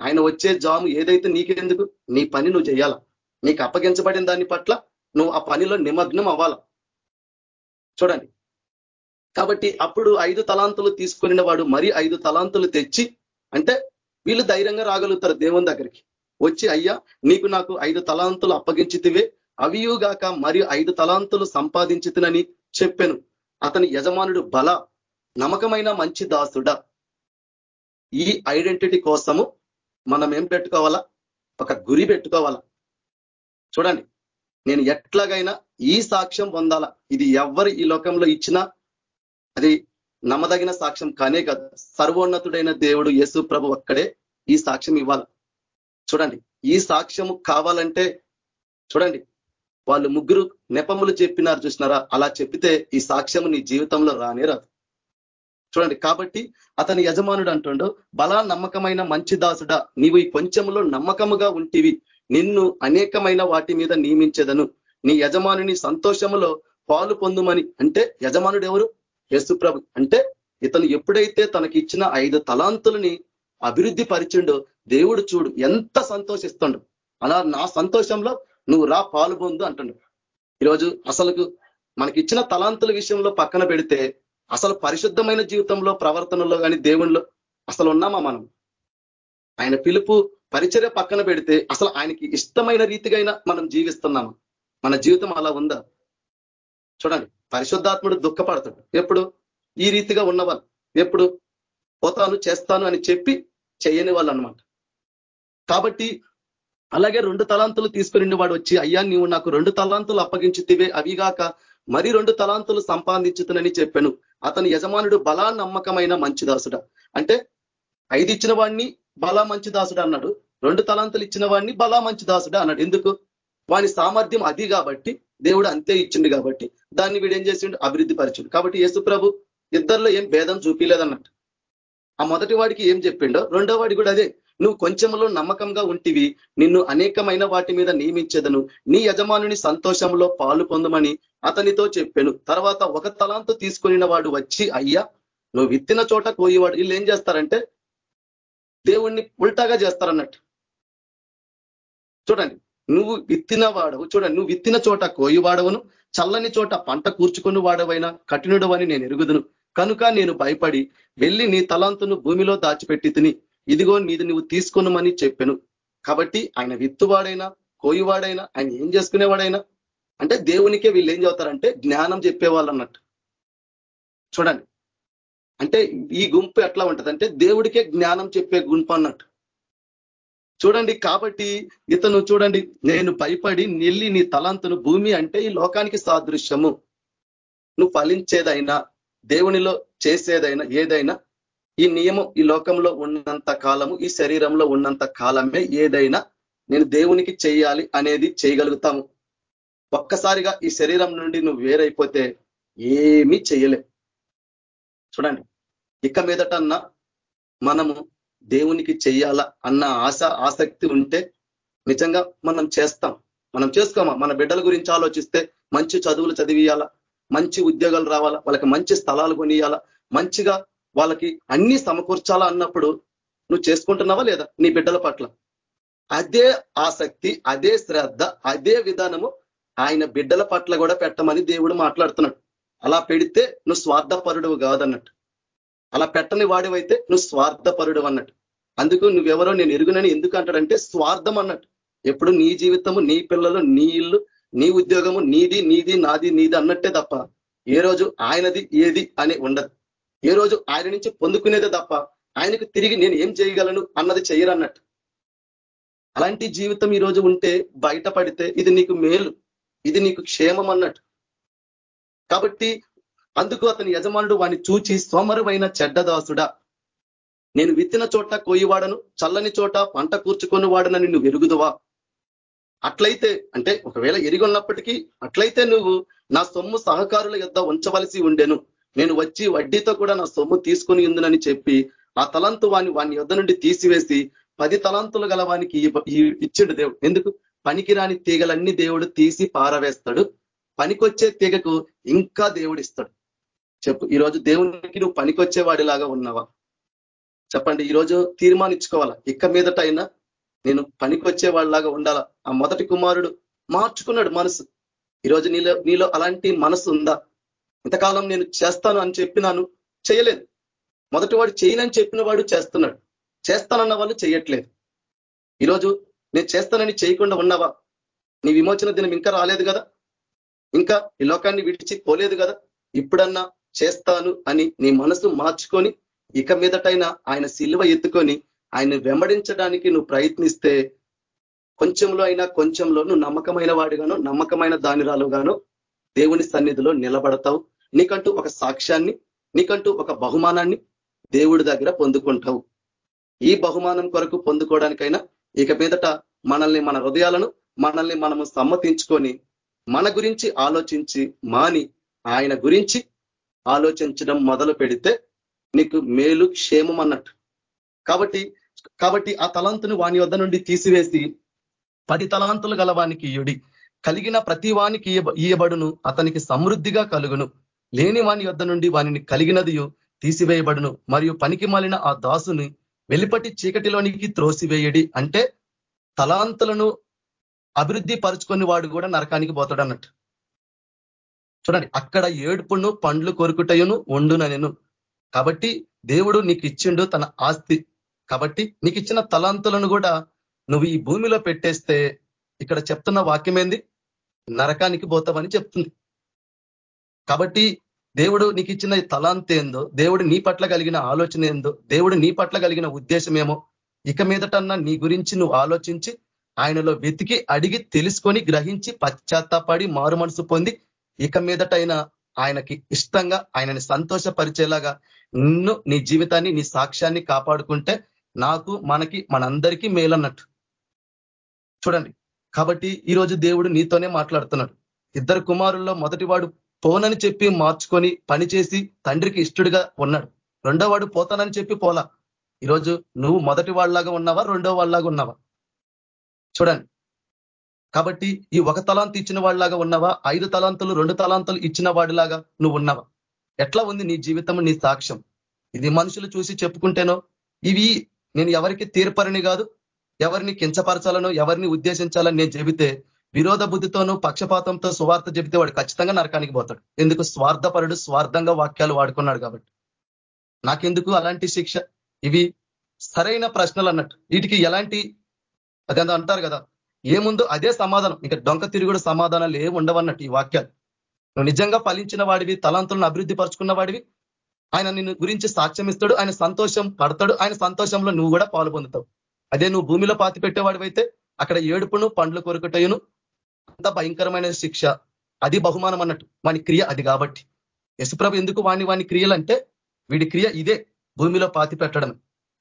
ఆయన వచ్చే జాము ఏదైతే నీకెందుకు? నీ పని నువ్వు చేయాలా? నీకు అప్పగించబడిన దాని పట్ల నువ్వు ఆ పనిలో నిమగ్నం అవ్వాలా? చూడండి. కాబట్టి అప్పుడు ఐదు తలాంతులు తీసుకుని వాడు మరి ఐదు తలాంతులు తెచ్చి అంటే వీళ్ళు ధైర్యంగా రాగలుగుతారు దేవుని దగ్గరికి. వచ్చి అయ్యా నీకు నాకు ఐదు తలాంతులు అప్పగించితివే. అవియుగాక మరియు ఐదు తలాంతులు సంపాదించితునని చెప్పాను. అతని యజమానుడు బల నమ్మకమైన మంచి దాసుడా. ఈ ఐడెంటిటీ కోసము మనం ఏం పెట్టుకోవాలా? ఒక గురి పెట్టుకోవాలా? చూడండి నేను ఎట్లాగైనా ఈ సాక్ష్యం పొందాల? ఇది ఎవరు ఈ లోకంలో ఇచ్చినా అది నమ్మదగిన సాక్ష్యం కానే కాదు. సర్వోన్నతుడైన దేవుడు యేసు ప్రభు ఒక్కడే ఈ సాక్ష్యం ఇవ్వాలి. చూడండి ఈ సాక్ష్యము కావాలంటే చూడండి వాళ్ళు ముగ్గురు నెపములు చెప్పినారు చూసినారా? అలా చెప్పితే ఈ సాక్ష్యము నీ జీవితంలో రానే రాదు. చూడండి కాబట్టి అతని యజమానుడు అంటుండో బలా నమ్మకమైన మంచి దాసుడా నీవు ఈ కొంచెంలో నమ్మకముగా ఉంటివి. నిన్ను అనేకమైన వాటి మీద నియమించదను. నీ యజమానుని సంతోషములో పాలు పొందుమని. అంటే యజమానుడు ఎవరు? యేసుప్రభు అంటే ఇతను ఎప్పుడైతే తనకి ఇచ్చిన ఐదు తలాంతులని అభివృద్ధి పరిచిండో దేవుడు చూడు ఎంత సంతోషిస్తుండు. అలా నా సంతోషంలో నువ్వు రా పాలు పొందు అంటుండు. ఈరోజు అసలుకు మనకి ఇచ్చిన తలాంతుల విషయంలో పక్కన పెడితే అసలు పరిశుద్ధమైన జీవితంలో ప్రవర్తనలో కానీ దేవుణ్ణిలో అసలు ఉన్నామా మనం? ఆయన పిలుపు పరిచర్య పక్కన పెడితే అసలు ఆయనకి ఇష్టమైన రీతిగా మనం జీవిస్తున్నామా? మన జీవితం అలా ఉందా? చూడండి పరిశుద్ధాత్ముడు దుఃఖపడతాడు. ఎప్పుడు? ఈ రీతిగా ఉన్నవాళ్ళు. ఎప్పుడు? పోతాను చేస్తాను అని చెప్పి చేయని వాళ్ళు అనమాట కాబట్టి అలాగే రెండు తలాంతులు తీసుకుని వాడు వచ్చి అయ్యా నీవు నాకు రెండు తలాంతులు అప్పగించితివే అవిగాక మరి రెండు తలాంతులు సంపాదించుతునని చెప్పాను. అతని యజమానుడు బలా నమ్మకమైన మంచి దాసుడా అంటే ఐదు ఇచ్చిన వాడిని బలా మంచిదాసుడు అన్నాడు. రెండు తలాంతులు ఇచ్చిన వాడిని బలా మంచి దాసుడా అన్నాడు. ఎందుకు? వాని సామర్థ్యం అది కాబట్టి దేవుడు అంతే ఇచ్చిండు కాబట్టి దాన్ని వీడు ఏం చేసిండు? అభివృద్ధి పరిచిండు. కాబట్టి యేసు ప్రభు ఇద్దరిలో ఏం భేదం చూపించలేదన్నట్టు ఆ మొదటి వాడికి ఏం చెప్పిండో రెండో వాడి కూడా అదే. నువ్వు కొంచెంలో నమ్మకంగా ఉంటివి. నిన్ను అనేకమైన వాటి మీద నియమించదను. నీ యజమానుని సంతోషంలో పాలు పొందమని అతనితో చెప్పాను. తర్వాత ఒక తలాంతు తీసుకుని వాడు వచ్చి అయ్యా నువ్వు విత్తిన చోట కోయివాడు. వీళ్ళు ఏం చేస్తారంటే దేవుణ్ణి ఉల్టాగా చేస్తారన్నట్టు. చూడండి నువ్వు విత్తిన వాడవు. చూడండి నువ్వు విత్తిన చోట కోయివాడవును. చల్లని చోట పంట కూర్చుకుని వాడవైనా కఠినుడు అని నేను ఎరుగుదును. కనుక నేను భయపడి వెళ్ళి నీ తలాంతును భూమిలో దాచిపెట్టి తిని ఇదిగో నీది నువ్వు తీసుకున్నామని చెప్పాను. కాబట్టి ఆయన విత్తువాడైనా కోయివాడైనా ఆయన ఏం చేసుకునేవాడైనా అంటే దేవునికే వీళ్ళు ఏం చదువుతారంటే జ్ఞానం చెప్పేవాళ్ళు అన్నట్టు చూడండి. అంటే ఈ గుంపు ఎట్లా ఉంటది అంటే దేవుడికే జ్ఞానం చెప్పే గుంపు అన్నట్టు. చూడండి కాబట్టి ఇతను చూడండి నేను భయపడి నెల్లి నీ తలంతును భూమి అంటే ఈ లోకానికి సాదృశ్యము. నువ్వు ఫలించేదైనా దేవునిలో చేసేదైనా ఏదైనా ఈ నియమం ఈ లోకంలో ఉన్నంత కాలము ఈ శరీరంలో ఉన్నంత కాలమే ఏదైనా నేను దేవునికి చేయాలి అనేది చేయగలుగుతాము. ఒక్కసారిగా ఈ శరీరం నుండి నువ్వు వేరైపోతే ఏమీ చేయలే. చూడండి ఇక మీదటన్నా మనము దేవునికి చెయ్యాలా అన్న ఆశ ఆసక్తి ఉంటే నిజంగా మనం చేస్తాం. మనం చేసుకోమా? మన బిడ్డల గురించి ఆలోచిస్తే మంచి చదువులు చదివియాలా? మంచి ఉద్యోగాలు రావాలా? వాళ్ళకి మంచి స్థలాలు కొనియాలా? మంచిగా వాళ్ళకి అన్ని సమకూర్చాలా అన్నప్పుడు నువ్వు చేసుకుంటున్నావా లేదా నీ బిడ్డల పట్ల? అదే ఆసక్తి అదే శ్రద్ధ అదే విధానము ఆయన బిడ్డల పట్ల కూడా పెట్టమని దేవుడు మాట్లాడుతున్నాడు. అలా పెడితే నువ్వు స్వార్థపరుడు కాదన్నట్టు. అలా పెట్టని వాడివైతే నువ్వు స్వార్థపరుడు అన్నట్టు. అందుకు నువ్వెవరో నేను ఎరుగునని ఎందుకు అంటాడంటే స్వార్థం అన్నట్టు. ఎప్పుడు నీ జీవితము నీ పిల్లలు నీ ఇల్లు నీ ఉద్యోగము నీది నీది నాది నీది అన్నట్టే తప్ప ఏ రోజు ఆయనది ఏది అని ఉండదు. ఏ రోజు ఆయన నుంచి పొందుకునేదే తప్ప ఆయనకు తిరిగి నేను ఏం చేయగలను అన్నది చేయరన్నట్టు. అలాంటి జీవితం ఈ రోజు ఉంటే బయటపడితే ఇది నీకు మేలు ఇది నీకు క్షేమం అన్నట్టు. కాబట్టి అందుకు అతని యజమానుడు వాడిని చూచి సోమరువైన చెడ్డదాసుడా. నేను విత్తిన చోట కోయివాడను చల్లని చోట పంట కూర్చుకొని వాడనని నువ్వు ఎరుగుదువా? అట్లయితే అంటే ఒకవేళ ఎరిగి ఉన్నప్పటికీ అట్లయితే నువ్వు నా సొమ్ము సహకారుల యొద్ ఉంచవలసి ఉండెను. నేను వచ్చి వడ్డీతో కూడా నా సొమ్ము తీసుకొని ఉందినని చెప్పి ఆ తలంతు వాని వాని యొద్ నుండి తీసివేసి పది తలంతులు గల వానికి ఇచ్చిండు దేవుడు. ఎందుకు? పనికిరాని తీగలన్నీ దేవుడు తీసి పారవేస్తాడు. పనికొచ్చే తీగకు ఇంకా దేవుడు ఇస్తాడు. చెప్పు ఈరోజు దేవునికి నువ్వు పనికొచ్చే వాడిలాగా ఉన్నావా? చెప్పండి ఈరోజు తీర్మానించుకోవాలా? ఇక్క మీదట అయినా నేను పనికొచ్చే వాళ్ళలాగా ఉండాలా? ఆ మొదటి కుమారుడు మార్చుకున్నాడు మనసు. ఈరోజు నీలో నీలో అలాంటి మనసు ఉందా? ఇంతకాలం నేను చేస్తాను అని చెప్పినాను చేయలేదు. మొదటి వాడు చేయనని చెప్పిన వాడు చేస్తున్నాడు. చేస్తానన్న వాళ్ళు చేయట్లేదు. ఈరోజు నేను చేస్తానని చేయకుండా ఉన్నావా? నీ విమోచన దినం ఇంకా రాలేదు కదా? ఇంకా ఈ లోకాన్ని విడిచి పోలేదు కదా? ఇప్పుడన్నా చేస్తాను అని నీ మనసు మార్చుకొని ఇక మీదటైనా ఆయన సిలువ ఎత్తుకొని ఆయన వెంబడించడానికి నువ్వు ప్రయత్నిస్తే కొంచెంలో అయినా కొంచెంలో నువ్వు నమ్మకమైన వాడిగాను నమ్మకమైన దానిరాలుగాను దేవుని సన్నిధిలో నిలబడతావు. నీకంటూ ఒక సాక్ష్యాన్ని నీకంటూ ఒక బహుమానాన్ని దేవుడి దగ్గర పొందుకుంటావు. ఈ బహుమానం కొరకు పొందుకోవడానికైనా ఇక మీదట మనల్ని మన హృదయాలను మనల్ని మనము సమ్మతించుకొని మన గురించి ఆలోచించి మాని ఆయన గురించి ఆలోచించడం మొదలు పెడితే నీకు మేలు క్షేమం అన్నట్టు. కాబట్టి కాబట్టి ఆ తలంతును వాని వద్ద నుండి తీసివేసి పది తలాంతులు గల వానికి యుడి. కలిగిన ప్రతి వానికి ఇయ్యబడును అతనికి సమృద్ధిగా కలుగును. లేని వాని వద్ద నుండి వానిని కలిగినది తీసివేయబడును. మరియు పనికి మాలిన ఆ దాసుని వెలిపటి చీకటిలోనికి త్రోసివేయడి అంటే తలాంతులను అభివృద్ధి పరుచుకొని వాడు కూడా నరకానికి పోతాడు అన్నట్టు చూడండి అక్కడ ఏడుపును పండ్లు కొరుకుటయును వండుననెను. కాబట్టి దేవుడు నీకు ఇచ్చిండు తన ఆస్తి. కాబట్టి నీకు ఇచ్చిన తలాంతులను కూడా నువ్వు ఈ భూమిలో పెట్టేస్తే ఇక్కడ చెప్తున్న వాక్యం ఏంది నరకానికి పోతామని చెప్తుంది. కాబట్టి దేవుడు నీకు ఇచ్చిన తలాంత ఏందో దేవుడు నీ పట్ల కలిగిన ఆలోచన ఏందో దేవుడు నీ పట్ల కలిగిన ఉద్దేశం ఏమో ఇక మీదటన్నా నీ గురించి నువ్వు ఆలోచించి ఆయనలో వెతికి అడిగి తెలుసుకొని గ్రహించి పశ్చాత్తాపడి మారు మనసు పొంది ఇక మీదటైనా ఆయనకి ఇష్టంగా ఆయనని సంతోషపరిచేలాగా నిన్ను నీ జీవితాన్ని నీ సాక్ష్యాన్ని కాపాడుకుంటే నాకు మనకి మనందరికీ మేలన్నట్టు. చూడండి. కాబట్టి ఈరోజు దేవుడు నీతోనే మాట్లాడుతున్నాడు. ఇద్దరు కుమారుల్లో మొదటివాడు పోనని చెప్పి మార్చుకొని పనిచేసి తండ్రికి ఇష్టడుగా ఉన్నాడు. రెండో వాడు పోతానని చెప్పి పోలా. ఈరోజు నువ్వు మొదటి వాళ్ళలాగా ఉన్నావా రెండో వాళ్ళలాగా ఉన్నావా? చూడండి. కాబట్టి ఈ ఒక తలాంత ఇచ్చిన వాళ్ళలాగా ఉన్నావా ఐదు తలాంతులు రెండు తలాంతులు ఇచ్చిన వాడిలాగా నువ్వు ఉన్నావా? ఎట్లా ఉంది నీ జీవితం నీ సాక్ష్యం? ఇది మనుషులు చూసి చెప్పుకుంటేనో ఇవి నేను ఎవరికి తీర్పరని కాదు ఎవరిని కించపరచాలనో ఎవరిని ఉద్దేశించాలని నేను చెబితే విరోధ బుద్ధితోనూ పక్షపాతంతో సువార్త చెబితే వాడు ఖచ్చితంగా నరకానికి పోతాడు. ఎందుకు? స్వార్థపరుడు స్వార్థంగా వాక్యాలు వాడుకున్నాడు కాబట్టి. నాకెందుకు అలాంటి శిక్ష? ఇవి సరైన ప్రశ్నలు అన్నట్టు. వీటికి ఎలాంటి అదే అంటారు కదా. ఏముందో అదే సమాధానం. ఇంకా డొంక తిరుగుడు సమాధానాలు ఏమి ఉండవన్నట్టు ఈ వాక్యాలు. నువ్వు నిజంగా ఫలించిన వాడివి తలాంతులను అభివృద్ధి పరుచుకున్న వాడివి. ఆయన నిన్ను గురించి సాక్ష్యం ఇస్తాడు ఆయన సంతోషం పడతాడు ఆయన సంతోషంలో నువ్వు కూడా పాలు పొందుతావు. అదే నువ్వు భూమిలో పాతి పెట్టేవాడివైతే అక్కడ ఏడుపును పండ్లు కొరకటయును అంత భయంకరమైన శిక్ష అది బహుమానం అన్నట్టు. వాని క్రియ అది కాబట్టి. యశుప్రభు ఎందుకు వాణి వాని క్రియలంటే వీడి క్రియ ఇదే భూమిలో పాతి పెట్టడం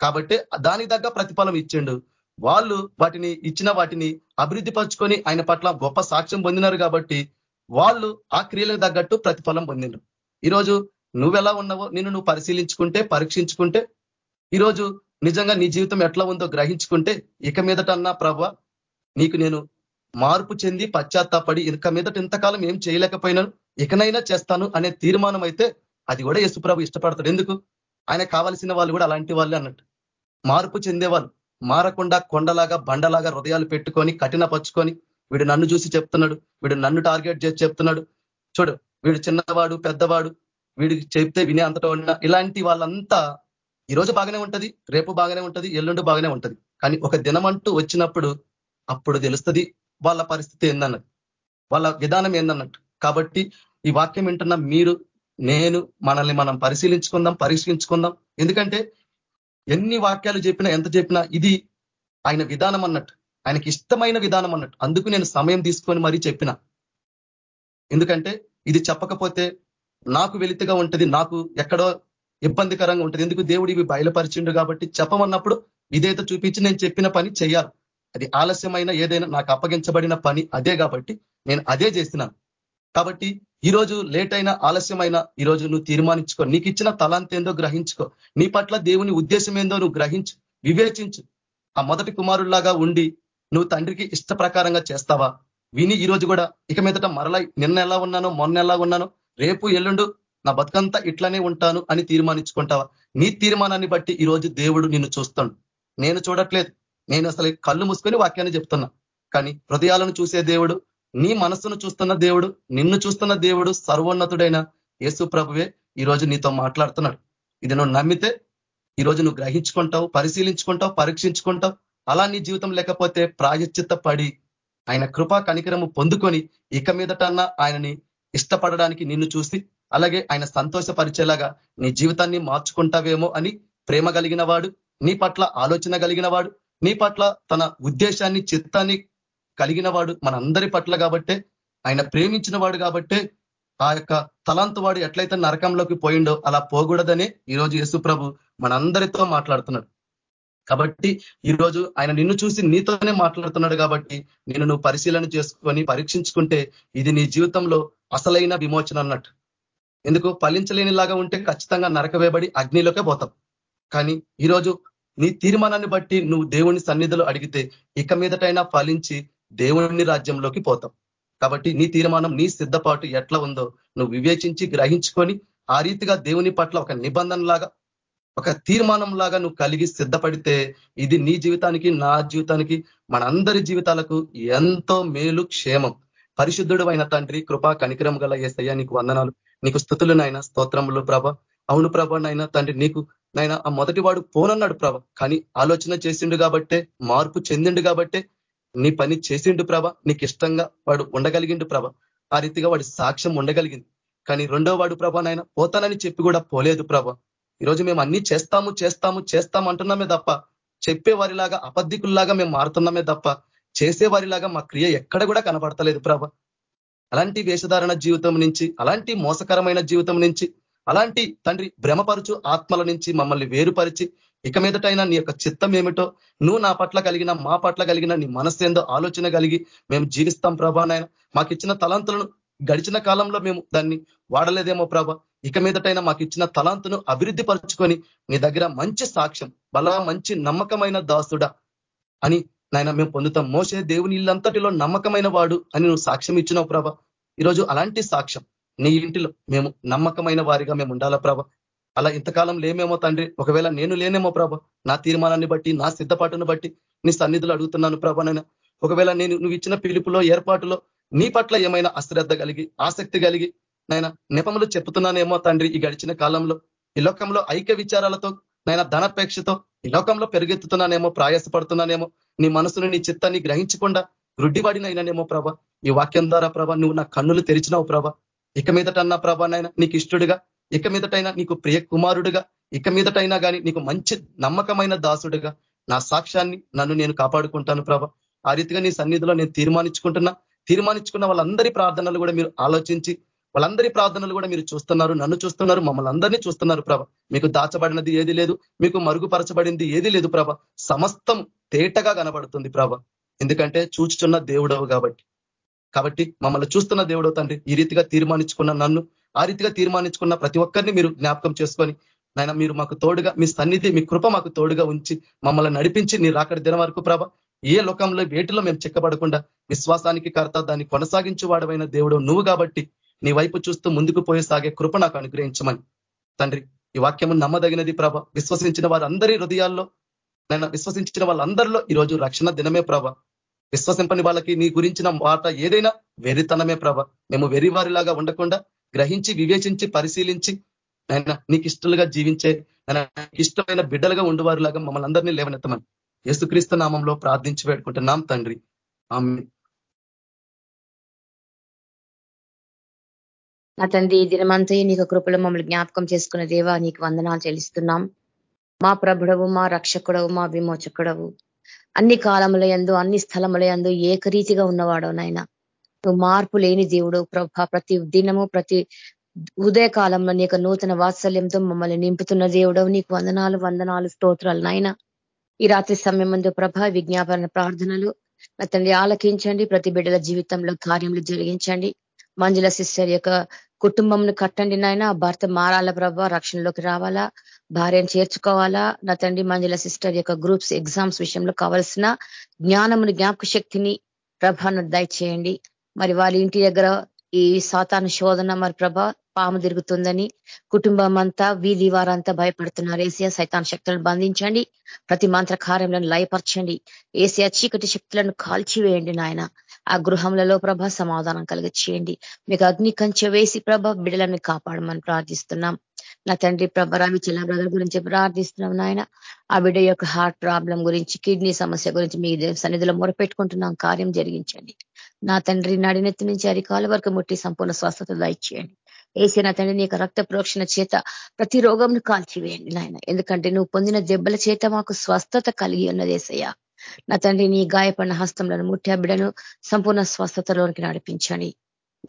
కాబట్టి దానికి తగ్గ ప్రతిఫలం ఇచ్చిండు. వాళ్ళు వాటిని ఇచ్చిన వాటిని అభివృద్ధి పరుచుకొని ఆయన పట్ల గొప్ప సాక్ష్యం పొందినారు కాబట్టి వాళ్ళు ఆ క్రియలకు తగ్గట్టు ప్రతిఫలం పొందిండ్రు. ఈరోజు నువ్వెలా ఉన్నావో నిన్ను నువ్వు పరిశీలించుకుంటే పరీక్షించుకుంటే ఈరోజు నిజంగా నీ జీవితం ఎట్లా ఉందో గ్రహించుకుంటే ఇక మీదట అన్నా ప్రభ నీకు నేను మార్పు చెంది పశ్చాత్తాపడి ఇక మీదట ఇంతకాలం ఏం చేయలేకపోయినాను ఇకనైనా చేస్తాను అనే తీర్మానం అయితే అది కూడా యశుప్రభు ఇష్టపడతాడు. ఎందుకు? ఆయన కావాల్సిన వాళ్ళు కూడా అలాంటి వాళ్ళే అన్నట్టు. మార్పు చెందేవాళ్ళు. మారకుండా కొండలాగా బండలాగా హృదయాలు పెట్టుకొని కఠినపరుచుకొని వీడు నన్ను చూసి చెప్తున్నాడు వీడు నన్ను టార్గెట్ చేసి చెప్తున్నాడు. చూడు వీడు చిన్నవాడు పెద్దవాడు వీడికి చెప్తే వినే అంతటా ఉన్న ఇలాంటి వాళ్ళంతా ఈరోజు బాగానే ఉంటుంది రేపు బాగానే ఉంటుంది ఎల్లుండి బాగానే ఉంటుంది. కానీ ఒక దినం అంటూ వచ్చినప్పుడు అప్పుడు తెలుస్తుంది వాళ్ళ పరిస్థితి ఏందన్నట్టు వాళ్ళ విధానం ఏందన్నట్టు. కాబట్టి ఈ వాక్యం వింటున్న మీరు నేను మనల్ని మనం పరిశీలించుకుందాం పరీక్షించుకుందాం. ఎందుకంటే ఎన్ని వాక్యాలు చెప్పినా ఎంత చెప్పినా ఇది ఆయన విధానం అన్నట్టు. ఆయనకి ఇష్టమైన విధానం అన్నట్టు. అందుకు నేను సమయం తీసుకొని మరీ చెప్పిన. ఎందుకంటే ఇది చెప్పకపోతే నాకు వెలితిగా ఉంటుంది నాకు ఎక్కడో ఇబ్బందికరంగా ఉంటుంది. ఎందుకు? దేవుడు ఇవి బయలుపరిచిండు కాబట్టి చెప్పమన్నప్పుడు విధేయత చూపించి నేను చెప్పిన పని చేయాలి అది ఆలస్యమైన ఏదైనా నాకు అప్పగించబడిన పని అదే కాబట్టి నేను అదే చేస్తున్నాను. కాబట్టి ఈరోజు లేట్ అయినా ఆలస్యమైన ఈరోజు నువ్వు తీర్మానించుకో. నీకు ఇచ్చిన తలాంతేందో గ్రహించుకో. నీ పట్ల దేవుని ఉద్దేశం ఏందో నువ్వు గ్రహించు వివేచించు. ఆ మొదటి కుమారుల్లాగా ఉండి నువ్వు తండ్రికి ఇష్ట ప్రకారంగా చేస్తావా? విని ఈరోజు కూడా ఇక మీదట మరలా నిన్న ఎలా ఉన్నానో మొన్న ఎలా ఉన్నానో రేపు ఎల్లుండు నా బతుకంతా ఇట్లనే ఉంటాను అని తీర్మానించుకుంటావా? నీ తీర్మానాన్ని బట్టి ఈరోజు దేవుడు నిన్ను చూస్తాడు. నేను చూడట్లేదు. నేను అసలు కళ్ళు మూసుకొని వాక్యాన్ని చెప్తున్నా. కానీ హృదయాలను చూసే దేవుడు నీ మనస్సును చూస్తున్న దేవుడు నిన్ను చూస్తున్న దేవుడు సర్వోన్నతుడైన యేసు ప్రభువే ఈరోజు నీతో మాట్లాడుతున్నాడు. ఇది నువ్వు నమ్మితే ఈరోజు నువ్వు గ్రహించుకుంటావు పరిశీలించుకుంటావు పరీక్షించుకుంటావు. అలా నీ జీవితం లేకపోతే ప్రాయశ్చిత్త పడి ఆయన కృపా కనికరము పొందుకొని ఇక మీదటన్నా ఆయనని ఇష్టపడడానికి నిన్ను చూసి అలాగే ఆయన సంతోషపరిచేలాగా నీ జీవితాన్ని మార్చుకుంటావేమో అని ప్రేమ కలిగిన వాడు నీ పట్ల ఆలోచన కలిగిన వాడు నీ పట్ల తన ఉద్దేశాన్ని చిత్తాన్ని కలిగిన వాడు మనందరి పట్ల కాబట్టే ఆయన ప్రేమించిన వాడు కాబట్టే ఆ యొక్క తలాంతు వాడు ఎట్లయితే నరకంలోకి పోయిండో అలా పోకూడదనే ఈరోజు యేసుప్రభు మనందరితో మాట్లాడుతున్నాడు. కాబట్టి ఈరోజు ఆయన నిన్ను చూసి నీతోనే మాట్లాడుతున్నాడు కాబట్టి నేను నువ్వు పరిశీలన చేసుకొని పరీక్షించుకుంటే ఇది నీ జీవితంలో అసలైన విమోచన అన్నట్టు. ఎందుకు? ఫలించలేనిలాగా ఉంటే ఖచ్చితంగా నరకవేయబడి అగ్నిలోకే పోతాం. కానీ ఈరోజు నీ తీర్మానాన్ని బట్టి నువ్వు దేవుని సన్నిధిలో అడిగితే ఇక మీదటైనా ఫలించి దేవుని రాజ్యంలోకి పోతాం. కాబట్టి నీ తీర్మానం నీ సిద్ధపాటు ఎట్లా ఉందో నువ్వు వివేచించి గ్రహించుకొని ఆ రీతిగా దేవుని పట్ల ఒక నిబంధన లాగా ఒక తీర్మానం లాగా నువ్వు కలిగి సిద్ధపడితే ఇది నీ జీవితానికి నా జీవితానికి మనందరి జీవితాలకు ఎంతో మేలు క్షేమం. పరిశుద్ధుడు అయిన తండ్రి కృపా కనికరం గల ఏసయ్యా నీకు వందనాలు. నీకు స్థుతులు నాయన స్తోత్రములు ప్రభ. అవును ప్రభ నాయన తండ్రి నీకు నాయన ఆ మొదటి వాడు పోనన్నాడు ప్రభ. కానీ ఆలోచన చేసిండు కాబట్టే మార్పు చెందిండు కాబట్టే నీ పని చేసిండు ప్రభ. నీకు ఇష్టంగా వాడు ఉండగలిగిండు ప్రభ. ఆ రీతిగా వాడి సాక్ష్యం ఉండగలిగింది. కానీ రెండో వాడు ప్రభ నాయన పోతానని చెప్పి కూడా పోలేదు ప్రభ. ఈరోజు మేము అన్ని చేస్తాము చేస్తాము చేస్తాం అంటున్నామే తప్ప చెప్పే వారిలాగా అబద్ధికుల్లాగా మేము మారుతున్నామే తప్ప చేసేవారిలాగా మా క్రియ ఎక్కడ కూడా కనపడతలేదు ప్రభ. అలాంటి వేషధారణ జీవితం నుంచి అలాంటి మోసకరమైన జీవితం నుంచి అలాంటి తండ్రి భ్రమపరుచు ఆత్మల నుంచి మమ్మల్ని వేరుపరిచి ఇక మీదటైనా నీ యొక్క చిత్తం ఏమిటో నువ్వు నా పట్ల కలిగిన మా పట్ల కలిగిన నీ మనస్సు ఏందో ఆలోచన కలిగి మేము జీవిస్తాం ప్రభా నాయన. మాకు ఇచ్చిన తలాంతులను గడిచిన కాలంలో మేము దాన్ని వాడలేదేమో ప్రభ. ఇక మీదటైనా మాకు ఇచ్చిన తలాంతును అభివృద్ధి పరుచుకొని నీ దగ్గర మంచి సాక్ష్యం బలా మంచి నమ్మకమైన దాసుడా అని నాయన మేము పొందుతాం. మోసే దేవుని ఇల్లంతటిలో నమ్మకమైన వాడు అని నువ్వు సాక్ష్యం ఇచ్చినావు ప్రభ. ఈరోజు అలాంటి సాక్ష్యం నీ ఇంటిలో మేము నమ్మకమైన వారిగా మేము ఉండాలా ప్రభ? అలా ఇంతకాలం లేమేమో తండ్రి ఒకవేళ నేను లేనేమో ప్రభ నా తీర్మానాన్ని బట్టి నా సిద్ధపాటును బట్టి నీ సన్నిధులు అడుగుతున్నాను ప్రభ నేను ఒకవేళ నేను నువ్వు ఇచ్చిన పిలుపులో ఏర్పాటులో నీ పట్ల ఏమైనా అశ్రద్ధ కలిగి ఆసక్తి కలిగి నాయన నిపములు చెప్తున్నానేమో తండ్రి ఈ గడిచిన కాలంలో ఈ లోకంలో ఐక్య విచారాలతో నాయన ధనపేక్షతో ఈ లోకంలో పెరుగెత్తుతున్నానేమో ప్రయాసపడుతున్నానేమో నీ మనసును నీ చిత్తాన్ని గ్రహించకుండా గ్రుడ్డివాడినైనానేమో ప్రభ. ఈ వాక్యం ద్వారా ప్రభ నువ్వు నా కన్నులు తెరిచినావు ప్రభ. ఇక మీదటన్నా ప్రభ నాయన నీకు ఇష్టడుగా ఇక మీదటైనా నీకు ప్రియ కుమారుడుగా ఇక మీదటైనా కానీ నీకు మంచి నమ్మకమైన దాసుడుగా నా సాక్ష్యాన్ని నన్ను నేను కాపాడుకుంటాను ప్రభ. ఆ రీతిగా నీ సన్నిధిలో నేను తీర్మానించుకుంటున్నా. తీర్మానించుకున్న వాళ్ళందరి ప్రార్థనలు కూడా మీరు ఆలోచించి వాళ్ళందరి ప్రార్థనలు కూడా మీరు చూస్తున్నారు నన్ను చూస్తున్నారు మమ్మల్ని అందరినీ చూస్తున్నారు ప్రభ. మీకు దాచబడినది ఏది లేదు మీకు మరుగుపరచబడింది ఏది లేదు ప్రభ. సమస్తం తేటగా కనబడుతుంది ప్రభ. ఎందుకంటే చూచుచున్న దేవుడవు కాబట్టి. కాబట్టి మమ్మల్ని చూస్తున్న దేవుడవు తండ్రి ఈ రీతిగా తీర్మానించుకున్న నన్ను ఆ రీతిగా తీర్మానించుకున్న ప్రతి ఒక్కరిని మీరు జ్ఞాపకం చేసుకొని నాయన మీరు మాకు తోడుగా మీ సన్నిధి మీ కృప మాకు తోడుగా ఉంచి మమ్మల్ని నడిపించి నీ రాకడి దిన వరకు ప్రభ. ఏ లోకంలో వేటిలో మేము చెక్కబడకుండా విశ్వాసానికి కర్త దాన్ని కొనసాగించు వాడమైన దేవుడు నువ్వు కాబట్టి నీ వైపు చూస్తూ ముందుకు పోయి సాగే కృప నాకు అనుగ్రహించమని. తండ్రి ఈ వాక్యము నమ్మదగినది ప్రభ. విశ్వసించిన వారందరి హృదయాల్లో నేను విశ్వసించిన వాళ్ళందరిలో ఈరోజు రక్షణ దినమే ప్రభ. విశ్వసింపని వాళ్ళకి నీ గురించిన మాట ఏదైనా వెరితనమే ప్రభ. మేము వెరివారిలాగా ఉండకుండా గ్రహించి వివేచించి పరిశీలించి ఆయన నీకు ఇష్టలుగా జీవించే ఇష్టమైన బిడ్డలుగా ఉండేవారిలాగా మమ్మల్ని అందరినీ లేవనెత్తమని. యేసుక్రీస్తు నామంలో ప్రార్థించి పెట్టుకుంటున్నాం తండ్రి. ఆమె నా తండ్రి ఈ నీకు కృపలో మమ్మల్ని జ్ఞాపకం చేసుకున్న దేవా నీకు వందనాలు చెల్లిస్తున్నాం. మా ప్రభుడవు మా రక్షకుడవు మా విమోచకుడవు. అన్ని కాలముల ఎందు అన్ని స్థలముల ఎందు ఏకరీతిగా ఉన్నవాడో నాయన. నువ్వు మార్పు లేని దేవుడు ప్రభ. ప్రతి దినము ప్రతి ఉదయ కాలంలో నీకు నూతన వాత్సల్యంతో మమ్మల్ని నింపుతున్న దేవుడవు. నీకు వందనాలు వందనాలు స్తోత్రాలు నాయన. ఈ రాత్రి సమయం ముందు ప్రభ విజ్ఞాపన ప్రార్థనలు. తండ్రి ఆలకించండి. ప్రతి బిడ్డల జీవితంలో కార్యములు జరిగించండి. మంజుల సిస్టర్ యొక్క కుటుంబంను కట్టండి నాయన. భర్త మారాల ప్రభ రక్షణలోకి రావాలా? భార్యను చేర్చుకోవాలా? నా తండ్రి మంజుల సిస్టర్ యొక్క గ్రూప్స్ ఎగ్జామ్స్ విషయంలో కావలసిన జ్ఞానముని జ్ఞాపక శక్తిని ప్రభను దయచేయండి. మరి వాళ్ళ ఇంటి దగ్గర ఈ సాతాను శోధన మరి ప్రభ పాము తిరుగుతుందని కుటుంబం అంతా వీధి వారంతా భయపడుతున్నారు. ఏసియా సైతాన్ శక్తులను బంధించండి. ప్రతి మంత్ర కార్యములను లయపరచండి. ఏసియా చీకటి శక్తులను కాల్చివేయండి నాయన. ఆ గృహంలో ప్రభ సమాధానం కలిగి చేయండి మీకు అగ్ని కంచె వేసి ప్రభ బిడలను కాపాడమని ప్రార్థిస్తున్నాం. నా తండ్రి ప్రభ రవిచల బ్రదర్ గురించి ప్రార్థిస్తున్నాం నాయన. ఆ బిడ్డ యొక్క హార్ట్ ప్రాబ్లం గురించి కిడ్నీ సమస్య గురించి మీ సన్నిధిలో మొరపెట్టుకుంటున్నాం. కార్యం జరిగించండి. నా తండ్రి నడినెత్తి నుంచి అరికాల వరకు ముట్టి సంపూర్ణ స్వస్థత దయచేయండి. ఏసీ నా తండ్రి నీకు రక్త ప్రోక్షణ చేత ప్రతి రోగంను కాల్చివేయండి నాయన. ఎందుకంటే నువ్వు పొందిన దెబ్బల చేత మాకు స్వస్థత కలిగి ఉన్నది నా తండ్రి నీ గాయపడిన హస్తంలో ముట్టి ఆ బిడ్డను సంపూర్ణ స్వస్థతలోనికి నడిపించండి.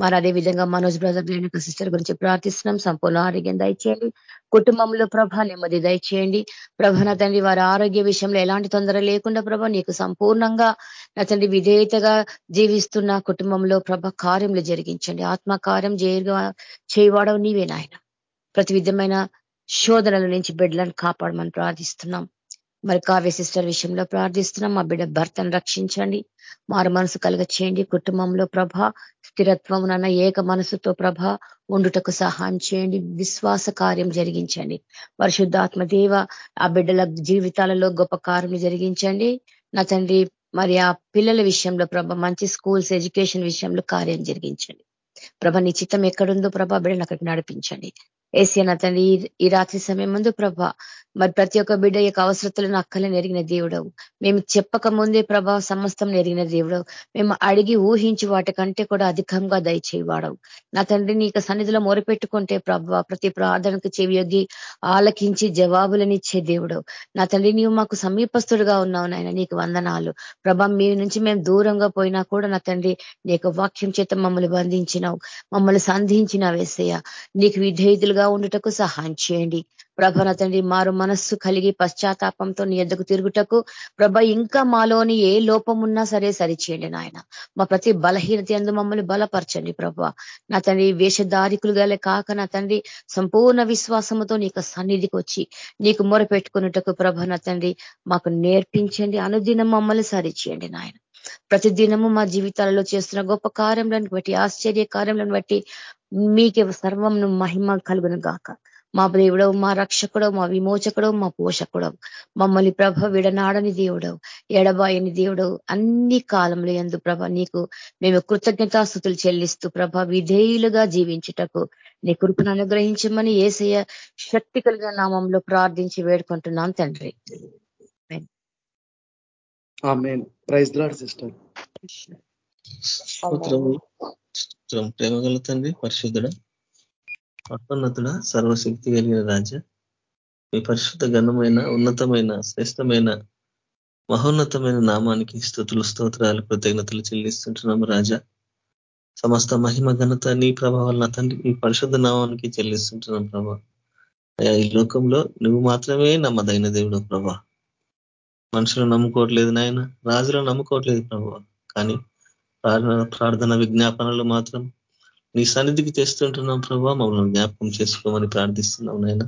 మరి అదే విధంగా మనోజ్ బ్రదర్ రేణుక సిస్టర్ గురించి ప్రార్థిస్తున్నాం. సంపూర్ణ ఆరోగ్యం దయచేయండి. కుటుంబంలో ప్రభ నెమ్మది దయచేయండి. ప్రభ నా తండ్రి వారి ఆరోగ్య విషయంలో ఎలాంటి తొందర లేకుండా ప్రభ నీకు సంపూర్ణంగా నా తండ్రి విధేయతగా జీవిస్తున్న కుటుంబంలో ప్రభ కార్యములు జరిగించండి. ఆత్మకార్యం జయగా చేయవాడవు నీవే నాయన. ప్రతి విధమైన శోధనల నుంచి బిడ్డలను కాపాడమని ప్రార్థిస్తున్నాం. మరి కావ్య సిస్టర్ విషయంలో ప్రార్థిస్తున్నాం. మా బిడ్డ భర్తను రక్షించండి. మారు మనసు కలుగ చేయండి కుటుంబంలో ప్రభ స్థిరత్వం నన్న ఏక మనసుతో ప్రభ ఉండుటకు సహాయం చేయండి. విశ్వాస కార్యం జరిగించండి. పరిశుద్ధాత్మ దేవ ఆ బిడ్డల జీవితాలలో గొప్ప కార్యం జరిగించండి. నా తండ్రి మరి ఆ పిల్లల విషయంలో ప్రభ మంచి స్కూల్స్ ఎడ్యుకేషన్ విషయంలో కార్యం జరిగించండి. ప్రభ నిశ్చితం ఎక్కడుందో ప్రభ బిడ్డను అక్కడికి నడిపించండి. ఏసియా తండ్రి ఈ రాత్రి సమయం ముందు ప్రభ మరి ప్రతి ఒక్క బిడ్డ యొక్క అవసరతలను అక్కలను ఎరిగిన దేవుడవు. మేము చెప్పక ముందే ప్రభా సమస్తం ఎరిగిన దేవుడవు. మేము అడిగి ఊహించి వాటికంటే కూడా అధికంగా దయచేయవాడవు. నా తండ్రి నీకు సన్నిధిలో మొరపెట్టుకుంటే ప్రభా ప్రతి ప్రార్థనకు చెవియొగ్గి ఆలకించి జవాబులనిచ్చే దేవుడవు. నా తండ్రి నీవు మాకు సమీపస్తుడుగా ఉన్నావు నాయన నీకు వందనాలు. ప్రభా మీ నుంచి మేము దూరంగా పోయినా కూడా నా తండ్రి నీకు వాక్యం చేత మమ్మల్ని బంధించినావు. మమ్మల్ని సంధించిన వేసయ్య నీకు విధేయులుగా ఉండుటకు సహాయం చేయండి. ప్రభన తండ్రి మారు మనస్సు కలిగి పశ్చాత్తాపంతో నీ ఎద్దకు తిరుగుటకు ప్రభ ఇంకా మాలోని ఏ లోపం ఉన్నా సరే సరిచేయండి నాయన. మా ప్రతి బలహీనత ఎందు మమ్మల్ని బలపరచండి ప్రభ. నా తండ్రి వేషధారికులుగాలే కాక నా తండ్రి సంపూర్ణ విశ్వాసముతో నీకు సన్నిధికి వచ్చి నీకు మొర పెట్టుకున్నట్టుకు ప్రభ నా తండ్రి మాకు నేర్పించండి. అనుదినం మమ్మల్ని సరిచేయండి నాయన. ప్రతిదినము మా జీవితాలలో చేస్తున్న గొప్ప కార్యములను బట్టి ఆశ్చర్య కార్యములను బట్టి మీకే సర్వం మహిమ కలుగును గాక. మా దేవుడవు మా రక్షకుడవు మా విమోచకుడవు మా పోషకుడవు. మమ్మల్ని ప్రభ విడనాడని దేవుడవు ఎడబాయని దేవుడవు. అన్ని కాలంలో ఎందు ప్రభ నీకు మేము కృతజ్ఞతాస్థుతులు చెల్లిస్తూ ప్రభ విధేయులుగా జీవించుటకు నీ కృపను అనుగ్రహించమని ఏసయ శక్తి కలిగిన నామంలో ప్రార్థించి వేడుకుంటున్నాం తండ్రి. Praise lord sister. ప్రేమగల తండ్రి పరిశుద్ధుడ అత్యున్నతుడ సర్వశక్తి కలిగిన రాజ మీ పరిశుద్ధ ఘనమైన ఉన్నతమైన శ్రేష్టమైన మహోన్నతమైన నామానికి స్థుతులు స్తోత్రాలు కృతజ్ఞతలు చెల్లిస్తుంటున్నాము రాజా. సమస్త మహిమ ఘనత నీ ప్రభావాలను తండ్రి ఈ పరిశుద్ధ నామానికి చెల్లిస్తుంటున్నాం ప్రభా. అయ్యా ఈ లోకంలో నువ్వు మాత్రమే నమ్మదైన దేవుడు ప్రభా. మనుషులు నమ్ముకోవట్లేదు నాయన రాజులు నమ్ముకోవట్లేదు ప్రభా. కానీ ప్రార్థన ప్రార్థన విజ్ఞాపనలు మాత్రం నీ సన్నిధికి తెస్తుంటున్నాం ప్రభావ మమ్మల్ని జ్ఞాపకం చేసుకోమని ప్రార్థిస్తున్నాం నాయన.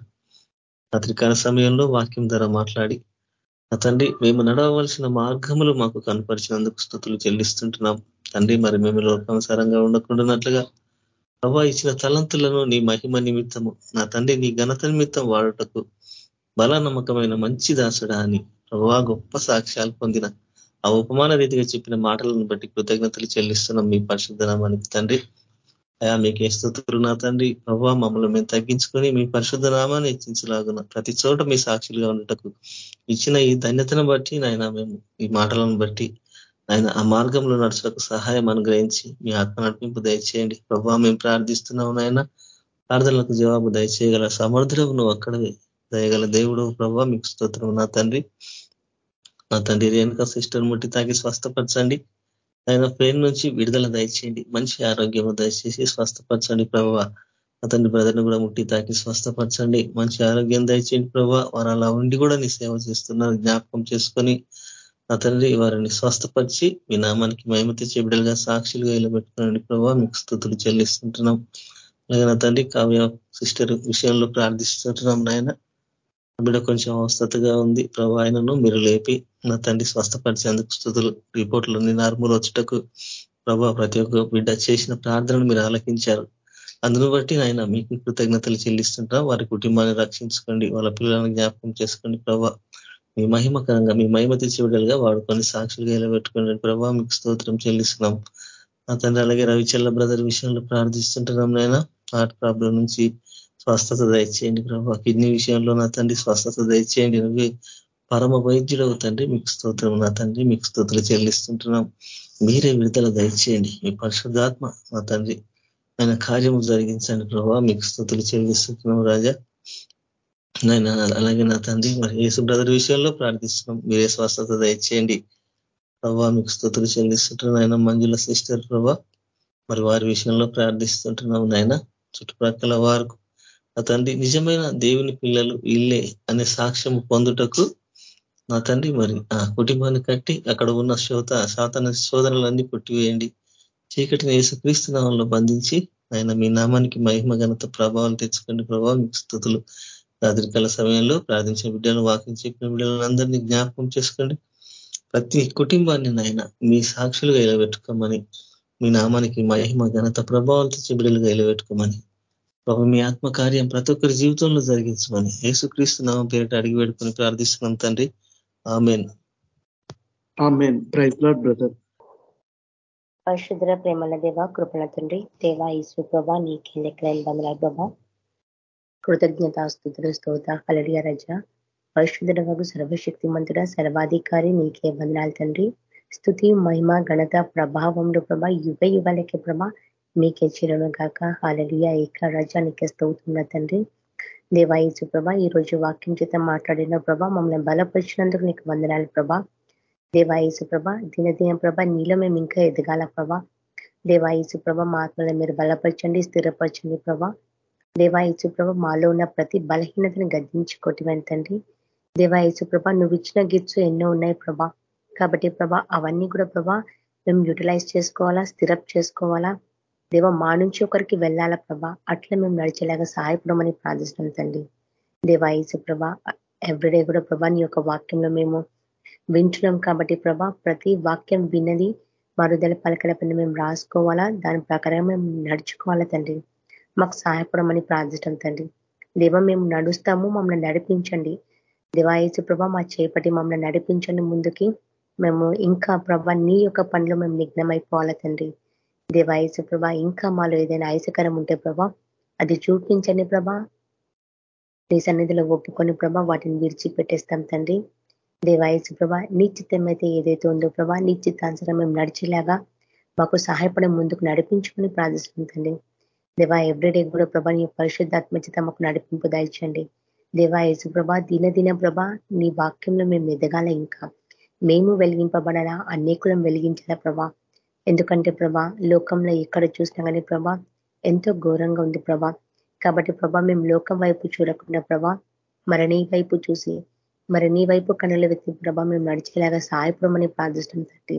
రాత్రికాల సమయంలో వాక్యం ధర మాట్లాడి నా తండ్రి మేము నడవలసిన మార్గములు మాకు కనపరిచినందుకు స్థుతులు చెల్లిస్తుంటున్నాం. తండ్రి మరి మేము లోకానుసారంగా ఉండకుండానట్లుగా ప్రభా ఇచ్చిన తలంతులను నీ మహిమ నిమిత్తము నా తండ్రి నీ ఘనత నిమిత్తం వాడుటకు బల నమ్మకమైన మంచి దాసుడా అని ప్రభా గొప్ప సాక్ష్యాలు పొందిన ఆ ఉపమాన రీతిగా చెప్పిన మాటలను బట్టి కృతజ్ఞతలు చెల్లిస్తున్నాం మీ పరిశుద్ధనామానికి తండ్రి. అయా మీకు స్థుతులు నా తండ్రి. ప్రభావ మమ్మల్ని మేము తగ్గించుకొని మీ పరిశుద్ధ నామాన్ని హెచ్చించలాగున ప్రతి చోట మీ సాక్షులుగా ఉండటకు ఇచ్చిన ఈ ధన్యతను బట్టి నాయన మేము ఈ మాటలను బట్టి ఆయన ఆ మార్గంలో నడుచులకు సహాయం అనుగ్రహించి మీ ఆత్మ నడిపింపు దయచేయండి. ప్రభావ మేము ప్రార్థిస్తున్నాం నాయన. ప్రార్థనలకు జవాబు దయచేయగల సమర్థులకు నువ్వు అక్కడవే దయగల దేవుడు ప్రభావ మీకు స్తోత్రం నా తండ్రి. నా తండ్రి రేణుక సిస్టర్ ముట్టి తాకి స్వస్థపరచండి. ఆయన పెయిన్ నుంచి విడుదల దయచేయండి. మంచి ఆరోగ్యం దయచేసి స్వస్థపరచండి ప్రభావ. అతని బ్రదర్ని కూడా ముట్టి తాకి స్వస్థపరచండి. మంచి ఆరోగ్యం దయచేయండి ప్రభావ. వారు అలా ఉండి కూడా నీ సేవ చేస్తున్నారు. జ్ఞాపకం చేసుకొని అతన్ని వారిని స్వస్థపరిచి మీ నామానికి మహిమ చెబిడలుగా బిడ్డలుగా సాక్షులుగా ఇలా ప్రభావ. మీకు స్థుతులు చెల్లిస్తుంటున్నాం. అలాగే నా తండ్రి కావ్య సిస్టర్ విషయంలో ప్రార్థిస్తుంటున్నాం నాయన. బిడ్డ కొంచెం అవస్థతగా ఉంది. ప్రభు ఆయనను మీరు లేపి నా తండ్రి స్వస్థపరిచేందుకు స్థుతులు. రిపోర్ట్లన్నీ నార్మల్ వచ్చటకు ప్రభా ప్రతి ఒక్క బిడ్డ చేసిన ప్రార్థనను మీరు ఆలకించారు. అందును బట్టి ఆయన మీకు కృతజ్ఞతలు చెల్లిస్తుంటా. వారి కుటుంబాన్ని రక్షించుకోండి. వాళ్ళ పిల్లలను జ్ఞాపకం చేసుకోండి ప్రభా మీ మహిమకరంగా మీ మహిమ తెచ్చివిడలుగా వాడుకొని సాక్షులుగా ఇలా ప్రభా మీకు స్తోత్రం చెల్లిస్తున్నాం. నా తండ్రి అలాగే రవిచల్ల బ్రదర్ విషయంలో ప్రార్థిస్తుంటున్నాం నాయన. హార్ట్ ప్రాబ్లం నుంచి స్వస్థత దయచేయండి ప్రభా. కిడ్నీ విషయంలో నా తండ్రి స్వస్థత దయచేయండి. నువ్వే పరమ వైద్యుడవు తండ్రి. మీకు స్తోత్రం. నా తండ్రి మీకు స్తోత్రం చెల్లిస్తుంటున్నాం. మీరే విడుదల దయచేయండి. మీ పరిశుద్ధాత్మ మా తండ్రి. ఆయన కార్యము జరిగించండి ప్రభావ మీకు స్థుతులు చెల్లిస్తుంటున్నాం రాజా. నాయన అలాగే నా తండ్రి మరి యేసు బ్రదర్ విషయంలో ప్రార్థిస్తున్నాం. మీరే స్వస్థత దయచేయండి. ప్రభా మీకు స్థుతులు చెల్లిస్తుంటున్నాం. నాయన మంజుల సిస్టర్ ప్రభా. మరి వారి విషయంలో ప్రార్థిస్తుంటున్నాం నాయన. చుట్టుప్రక్కల నా తండ్రి నిజమైన దేవుని పిల్లలు ఇల్లే అనే సాక్ష్యం పొందుటకు నా తండ్రి మరి ఆ కుటుంబాన్ని కట్టి అక్కడ ఉన్న శోత శాతన శోధనలన్నీ కొట్టివేయండి. చీకటిని క్రీస్తు నామంలో బంధించి ఆయన మీ నామానికి మహిమ ఘనత ప్రభావం తెచ్చుకోండి ప్రభావం మీకు స్థుతులు. రాత్రికాల సమయంలో ప్రార్థించిన బిడ్డలను వాకింగ్ చెప్పిన బిడ్డలను అందరినీ జ్ఞాపకం చేసుకోండి. ప్రతి కుటుంబాన్ని నాయన మీ సాక్షులుగా ఇలా పెట్టుకోమని మీ నామానికి మహిమ ఘనత ప్రభావాలు తెచ్చి బిడ్డలుగా పెట్టుకోమని ప్రభు మీ ఆత్మ కార్యం ప్రతి ఒక్కరి జీవితంలో జరిగించమని యేసుక్రీస్తు నామం పేరిట అడిగి పెట్టుకుని ప్రార్థిస్తున్నాం తండ్రి. ఆమెన్. పరిశుద్ర ప్రేమల దేవ కృపణ తండ్రి దేవా ఈశ్వ ప్రభా నీకే లెక్కలైన బంధుల ప్రభా. కృతజ్ఞత స్థుతులు స్తోత కలడియ రజ. పరిశుద్ధుడ వగు సర్వశక్తి మంతుడ సర్వాధికారి నీకే బంధనాలు తండ్రి. స్థుతి మహిమ ఘనత ప్రభావంలో ప్రభ యుగ యుగాలకే ప్రభ మీకే చిరను గాక. హాలలియ ఏక రజానికి స్తవుతున్న తండ్రి. దేవాయసు ప్రభ ఈ రోజు వాక్యం చేత మాట్లాడిన ప్రభా మమ్మల్ని బలపరిచినందుకు నీకు వందనాలు ప్రభా. దేవాయసు ప్రభ దినదిన ప్రభ నీలో మేము ఇంకా ఎదగాల ప్రభా. దేవాయసు ప్రభ మా ఆత్మలను మీరు బలపరచండి స్థిరపరచండి ప్రభా. దేవాయసు ప్రభ మాలో ఉన్న ప్రతి బలహీనతను గద్దించి కొట్టివెంతండి దేవాయసు ప్రభ నువ్వు ఇచ్చిన గిఫ్ట్స్ ఎన్నో ఉన్నాయి ప్రభా. కాబట్టి ప్రభా అవన్నీ కూడా ప్రభా మేము యూటిలైజ్ చేసుకోవాలా స్థిరప్ చేసుకోవాలా? దేవ మా నుంచి ఒకరికి వెళ్ళాలా ప్రభా? అట్లా మేము నడిచేలాగా సహాయపడమని ప్రార్థిస్తున్నాం తండ్రి. దేవా ఈసు ప్రభా ఎవ్రీడే కూడా ప్రభా నీ యొక్క వాక్యంలో మేము వింటున్నాం కాబట్టి ప్రభా ప్రతి వాక్యం విన్నది మరుదల పలకల పైన మేము రాసుకోవాలా? దాని ప్రకారం మేము నడుచుకోవాలా తండ్రి? మాకు సహాయపడమని ప్రార్థించడం తండ్రి. దేవ మేము నడుస్తాము మమ్మల్ని నడిపించండి. దేవాయసు ప్రభా మా చేపటి మమ్మల్ని నడిపించండి ముందుకి. మేము ఇంకా ప్రభా నీ యొక్క పనిలో మేము నిఘ్నమైపోవాలా తండ్రి? దేవాయసు ప్రభా ఇంకా మాలో ఏదైనా ఆయుసకరం ఉంటే ప్రభా అది చూపించండి ప్రభా. నీ సన్నిధిలో ఒప్పుకొని ప్రభా వాటిని విడిచిపెట్టేస్తాం తండ్రి. దేవాయసు ప్రభా నీ చిత్తం అయితే ఏదైతే ఉందో ప్రభా నీ చిత్తాంతరం మేము నడిచేలాగా మాకు సహాయపడే ముందుకు నడిపించుకొని ప్రార్థిస్తుంది తండ్రి. దేవా ఎవ్రీడే కూడా ప్రభా నీ పరిశుద్ధాత్మచిత మాకు నడిపింపు దాల్చండి. దేవా యేసు ప్రభా దినదిన ప్రభా నీ వాక్యంలో మేము ఎదగాల ఇంకా. మేము వెలిగింపబడాలా అనేకులం వెలిగించాలా ప్రభా. ఎందుకంటే ప్రభా లోకంలో ఎక్కడ చూసినా కానీ ప్రభా ఎంతో ఘోరంగా ఉంది ప్రభా. కాబట్టి ప్రభా మేము లోకం వైపు చూడకుండా ప్రభా మరి నీ వైపు చూసి మరి నీ వైపు కనుల వ్యక్తి ప్రభా మేము నడిచేలాగా సాయపడమని ప్రార్థిస్తాం తట్టి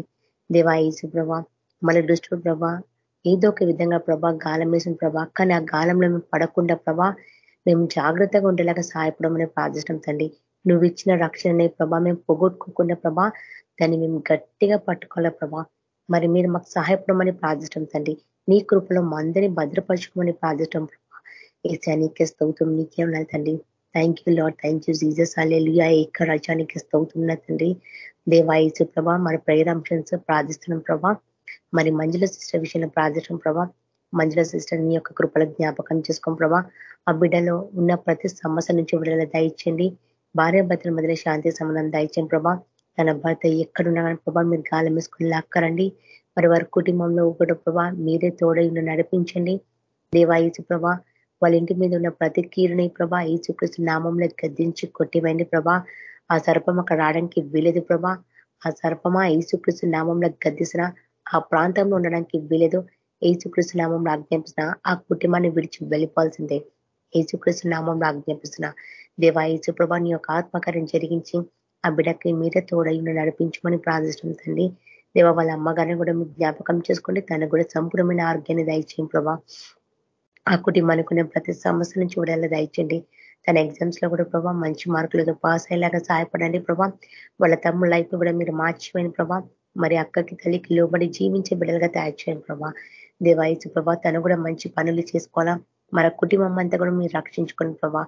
దేవా ఈసు ప్రభా మన దృష్టిలో ప్రభా ఏదో ఒక విధంగా ప్రభా గాలం వేసిన ప్రభా కానీ ఆ గాలంలో మేము పడకుండా ప్రభా మేము జాగ్రత్తగా ఉండేలాగా సహాయపడమని ప్రార్థిస్తాం తండ్రి. నువ్వు ఇచ్చిన రక్షణని ప్రభా మేము పొగొట్టుకోకుండా ప్రభా దాన్ని మేము గట్టిగా పట్టుకోవాలా ప్రభా. మరి మీరు మాకు సహాయపడమని ప్రార్థించడం తండ్రి. నీ కృపలో మందని భద్రపరచుకోమని ప్రార్థించడం ప్రభా. ఏ నీకే స్తవుతం తండ్రి. Thank you lord thank you Jesus hallelujah ఏక రజానికి స్తవుతున్నా తండ్రి. దేవాయసు ప్రభా మరి ప్రేరాంశన్స్ ప్రార్థిస్తున్నాం ప్రభా. మరి మంజుల సిస్టర్ విషయంలో ప్రార్థించడం ప్రభా. మంజుల సిస్టర్ నీ యొక్క కృపల జ్ఞాపకం చేసుకోం ప్రభా. ఆ బిడ్డలో ఉన్న ప్రతి సమస్య నుంచి విడుదల దయచండి భార్య భర్తల మధ్య శాంతి సంబంధం దయచండి ప్రభా. తన భర్త ఎక్కడున్నా కానీ ప్రభా మీరు గాలం వేసుకుని లాక్కరండి. మరి వారి కుటుంబంలో ఒకటి ప్రభా మీరే తోడై నడిపించండి. దేవాయసు ప్రభా వాళ్ళ ఇంటి మీద ఉన్న ప్రతి కీరుని ప్రభా ఈచుకృష్ణ నామంలో గద్దించి కొట్టివండి ప్రభా. ఆ సర్పం అక్కడ రావడానికి వీలేదు ప్రభా. ఆ సర్పమా ఈసుకృష్ణ నామంలో గద్దిసిన ఆ ప్రాంతంలో ఉండడానికి వీలేదు. ఏసుకృష్ణ నామంలో ఆజ్ఞాపిస్తున్న ఆ కుటుంబాన్ని విడిచి వెళ్ళిపోవాల్సిందే. ఏసుకృష్ణ నామంలో ఆజ్ఞాపిస్తున్న దేవా ఏసు ప్రభా నీ యొక్క ఆత్మకార్యం జరిగించి ఆ బిడ్డకి మీరే తోడై నడిపించమని ప్రార్థిస్తుంది దేవ వాళ్ళ అమ్మగారిని కూడా మీరు జ్ఞాపకం చేసుకోండి. తనకు కూడా సంపూర్ణమైన ఆరోగ్యాన్ని దయచేయం ప్రభా. ఆ కుటుంబానికి ప్రతి సమస్య నుంచి కూడా దయచండి తన ఎగ్జామ్స్లో కూడా ప్రభా మంచి మార్కులతో పాస్ అయ్యేలాగా సహాయపడండి ప్రభా. వాళ్ళ తమ్ముడు లైఫ్ కూడా మీరు మార్చిపోయిన ప్రభా. మరి అక్కకి తల్లికి లోబడి జీవించే బిడ్డలుగా తయారు చేయండి ప్రభా. దేవాయసు ప్రభా తను కూడా మంచి పనులు చేసుకోవాలా. మన కుటుంబం అంతా కూడా మీరు రక్షించుకోండి ప్రభా.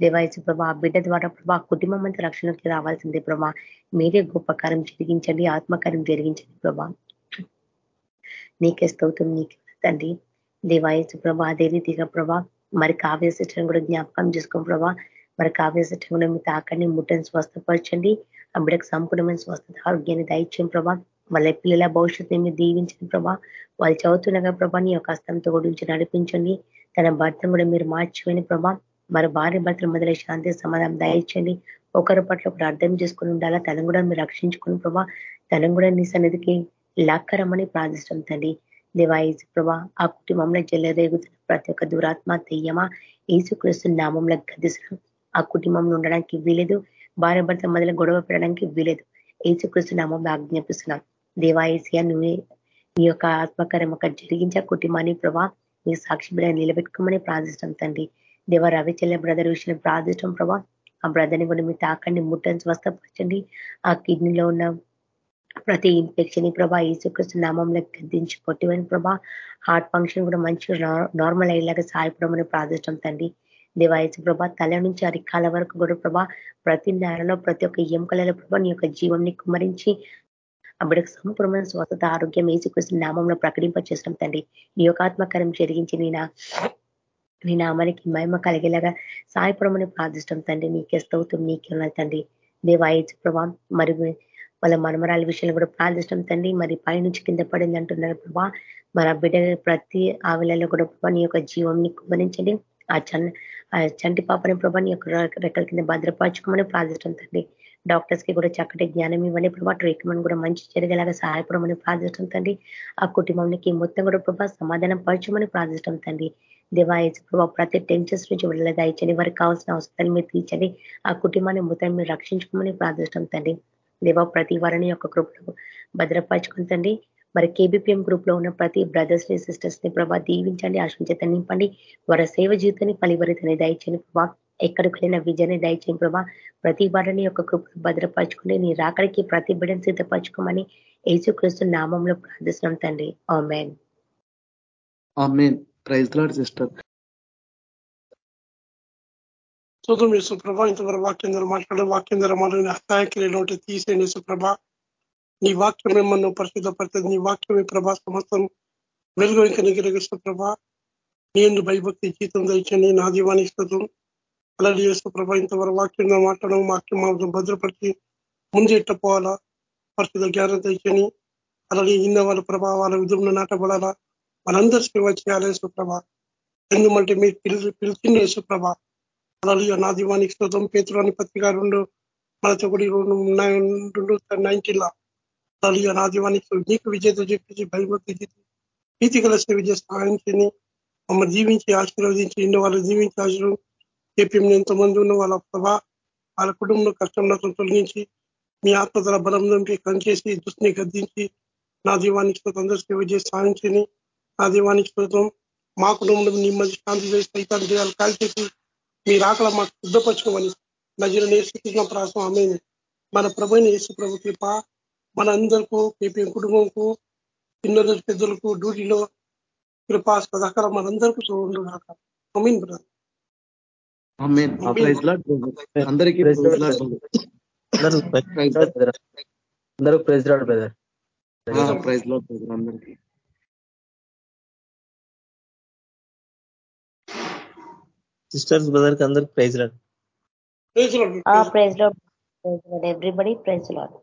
దేవాయసు ప్రభా ఆ బిడ్డ ద్వారా ప్రభా కుటుంబం అంతా రక్షణకి రావాల్సిందే ప్రభా. మీరే గొప్పకారం జరిగించండి ఆత్మకారం జరిగించండి ప్రభా. నీకే స్తోత్రం నీకే తండ్రి. దేవాయసు ప్రభా అదే రీతిగా ప్రభా మరి కావ్యశిష్టం కూడా జ్ఞాపకం చేసుకోం ప్రభా మరి కావ్యశిష్టం కూడా మీ తాకండి ముట్టని స్వస్థపరచండి. ఆ బిడ్డకు సంపూర్ణమైన స్వస్థత ఆరోగ్యాన్ని దయచేయం ప్రభా. వాళ్ళ పిల్లల భవిష్యత్తు మీరు దీవించండి ప్రభా. వాళ్ళు చదువుతుండగా ప్రభా నీ యొక్క హస్తంతో గురించి నడిపించండి. తన భర్తను కూడా మీరు మార్చిపోయిన ప్రభా. మరి భార్య భర్తల మొదలై శాంతి సమాధానం దయచండి ఒకరి పట్ల ఒకరు అర్థం చేసుకుని ఉండాలా? తనను కూడా మీరు రక్షించుకుని ప్రభా తనను కూడా నీ సన్నిధికి లాక్కరమని ప్రార్థిస్తాం తండ్రి దేవాయసు ప్రభా ఆ కుటుంబంలో జల్లరేగుతున్న ప్రతి ఒక్క దురాత్మ తెయ్యమా ఏసుక్రీస్తు నామంలో గదిస్తున్నాం ఆ కుటుంబంలో ఉండడానికి వీలేదు భార్య భర్త మధ్యలో గొడవ పెట్టడానికి వీలేదు ఏసుక్రీస్తు నామంలో ఆజ్ఞాపిస్తున్నాం. దేవాయసియా నువ్వే నీ యొక్క ఆత్మకార్యం ఒక జరిగించే కుటుంబాన్ని ప్రభా నీ సాక్షి బిడ్డ నిలబెట్టుకోమని ప్రార్థిస్తాం తండ్రి దేవ రవిచల్ల బ్రదర్ విషయం ప్రార్థిస్తాం ప్రభా. ఆ బ్రదర్ని కూడా మీ తాకండి ముట్టని స్వస్థపరచండి. ఆ కిడ్నీలో ఉన్న ప్రతి ఇన్ఫెక్షన్ ప్రభా ఈసుకృష్ణ నామంలో గద్దించి కొట్టివని ప్రభా. హార్ట్ ఫంక్షన్ కూడా మంచిగా నార్మల్ అయ్యేలాగా సాయపడమని ప్రార్థిస్తాం తండ్రి. దేవాయసు ప్రభా తల నుంచి అరికాల వరకు కూడా ప్రభా ప్రతి నేలలో ప్రతి ఒక్క ఎముకలలో ప్రభా నీ యొక్క జీవంని కుమరించి ఆ సంపూర్ణమైన స్వస్థత ఆరోగ్యం ఏసుకృష్ణ నామంలో ప్రకటింప చేసినాం తండ్రి. నీ యొక్క ఆత్మకారం జరిగించి నేను నీ నామానికి మహిమ కలిగేలాగా సాయపడమని ప్రార్థిష్టం తండ్రి. నీకే స్తౌతం నీకే ఉన్నది తండ్రి. దేవాయచు ప్రభా మరి వాళ్ళ మనమరాల విషయంలో కూడా ప్రార్థిష్టం తండ్రి. మరి పైనుంచి కింద పడింది అంటున్నారు ప్రభా. మరి ఆ బిడ్డ ప్రతి ఆవిలలో కూడా ప్రభా నీ యొక్క జీవంని గమనించండి. ఆ చన్ ఆ చంటి పాపని ప్రభా నీ యొక్క రెక్కల కింద భద్రపరచుకోమని ప్రార్థిష్టం తండ్రి. డాక్టర్స్కి కూడా చక్కటి జ్ఞానం ఇవ్వండి ప్రభా. ట్రీట్మెంట్ కూడా మంచి జరిగేలాగా సహాయపడమని ప్రార్థిష్టం తండ్రి. ఆ కుటుంబానికి మొత్తం కూడా ప్రభా సమాధానం పరచమని ప్రార్థిష్టం తండ్రి. దేవా ప్రభావ ప్రతి టెన్షన్స్ నుంచి విడుదల దాయించండి వారికి కావాల్సిన అవసరాలు మీరు తీర్చండి. ఆ కుటుంబాన్ని మొత్తం మీరు రక్షించుకోమని ప్రార్థిస్తాం తండ్రి. దేవా ప్రతి వారిని యొక్క గ్రూప్లో భద్రపరచుకుంటండి మరి కేబిపిఎం గ్రూప్లో ఉన్న ప్రతి బ్రదర్స్ని సిస్టర్స్ని ప్రభా దీవించండి ఆశించేత నింపండి. వారి సేవ జీవితాన్ని పలివరితని దయచని ప్రభా. ఎక్కడికి వెళ్ళిన విజయాన్ని దయచేయం ప్రభా. ప్రతి వారిని యొక్క కృపను భద్రపరచుకుని నీ రాకడికి ప్రతి బిడ్డను సిద్ధపరచుకోమని యేసుక్రీస్తు నామంలో ప్రార్థిస్తున్నాం తండ్రి. ఆమెన్. ప్రైజ్ లాడ్ సిస్టర్ చూద్దాం యేసుప్రభ ఇంతవరకు వాక్యం ద్వారా మాట్లాడే వాక్యం ద్వారా మాట్లాడిన హస్తాయకి తీసేయండి యేసుప్రభ నీ వాక్యం ఏమన్నా పరిశుద్ధపడుతుంది నీ వాక్యమే ప్రభా సమస్తం వెలుగు ఇంకా నిగ్రహిస్తూ ప్రభా. నీ భయభక్తి జీతం దండి నా దీవానికి స్థుతం అలాగే ఇంతవరకు వాక్యం మాట్లాడడం వాక్యం భద్రపరిచి ముందు పోవాలా? పరిశుద్ధ జ్ఞానం తెచ్చని అలాగే ఇన్న వాళ్ళ ప్రభావాల విధంలో నాటబడాలా? మనందరూ సేవ చేయాలి సుప్రభ. ఎందుకంటే మీరు పిలిచి పిలిచిండే సుప్రభ అలాగే నా దీవానికి స్తోత్రం. పేతురాని పత్రిక రెండు మనతో కూడా రెండు నైన్టీన్లా. అలాగే నా దీవానికి నీకు విజేత చెప్పించి భయభక్తి నీతి గల సేవ చేసి సహాయం చేయని మమ్మల్ని జీవించి ఆశీర్వదించి ఇండి వాళ్ళు జీవించి ఆశీర్వం ఏపీఎం ఎంతమంది ఉన్న వాళ్ళ ప్రభా. వాళ్ళ కుటుంబంలో కష్టంలో తొలగించి మీ ఆత్మతల బలం నుండి కంచేసి దృష్టిని గద్దించి నా దీవానికి అందరూ సేవ చేసి సాధించని నా దీవానికి స్తోత్రం మా కుటుంబంలో నెమ్మది శాంతి చేసి సైతాన్ని చేయాలి కాల్చేసి మీరు ఆకల మాకు సిద్ధపరచుకోమని నజర నేర్చుకున్న ప్రాసం ఆమె మన ప్రభుని యేసు ప్రభు కృప మన అందరికీ కేపీ కుటుంబంకు చిన్న పెద్దలకు డ్యూటీలో కృపా సదాకాలం మనందరికీ చూడండి కాక అమీన్ బ్రదర్. అందరికీ అందరూ ప్రైజ్ రాడు బ్రదర్. ప్రైజ్లో అందరికీ. సిస్టర్స్ బ్రదర్కి అందరికి ప్రైజ్ రాడు ప్రైజ్లో ఎవ్రీబడి ప్రైజ్ లాడ్.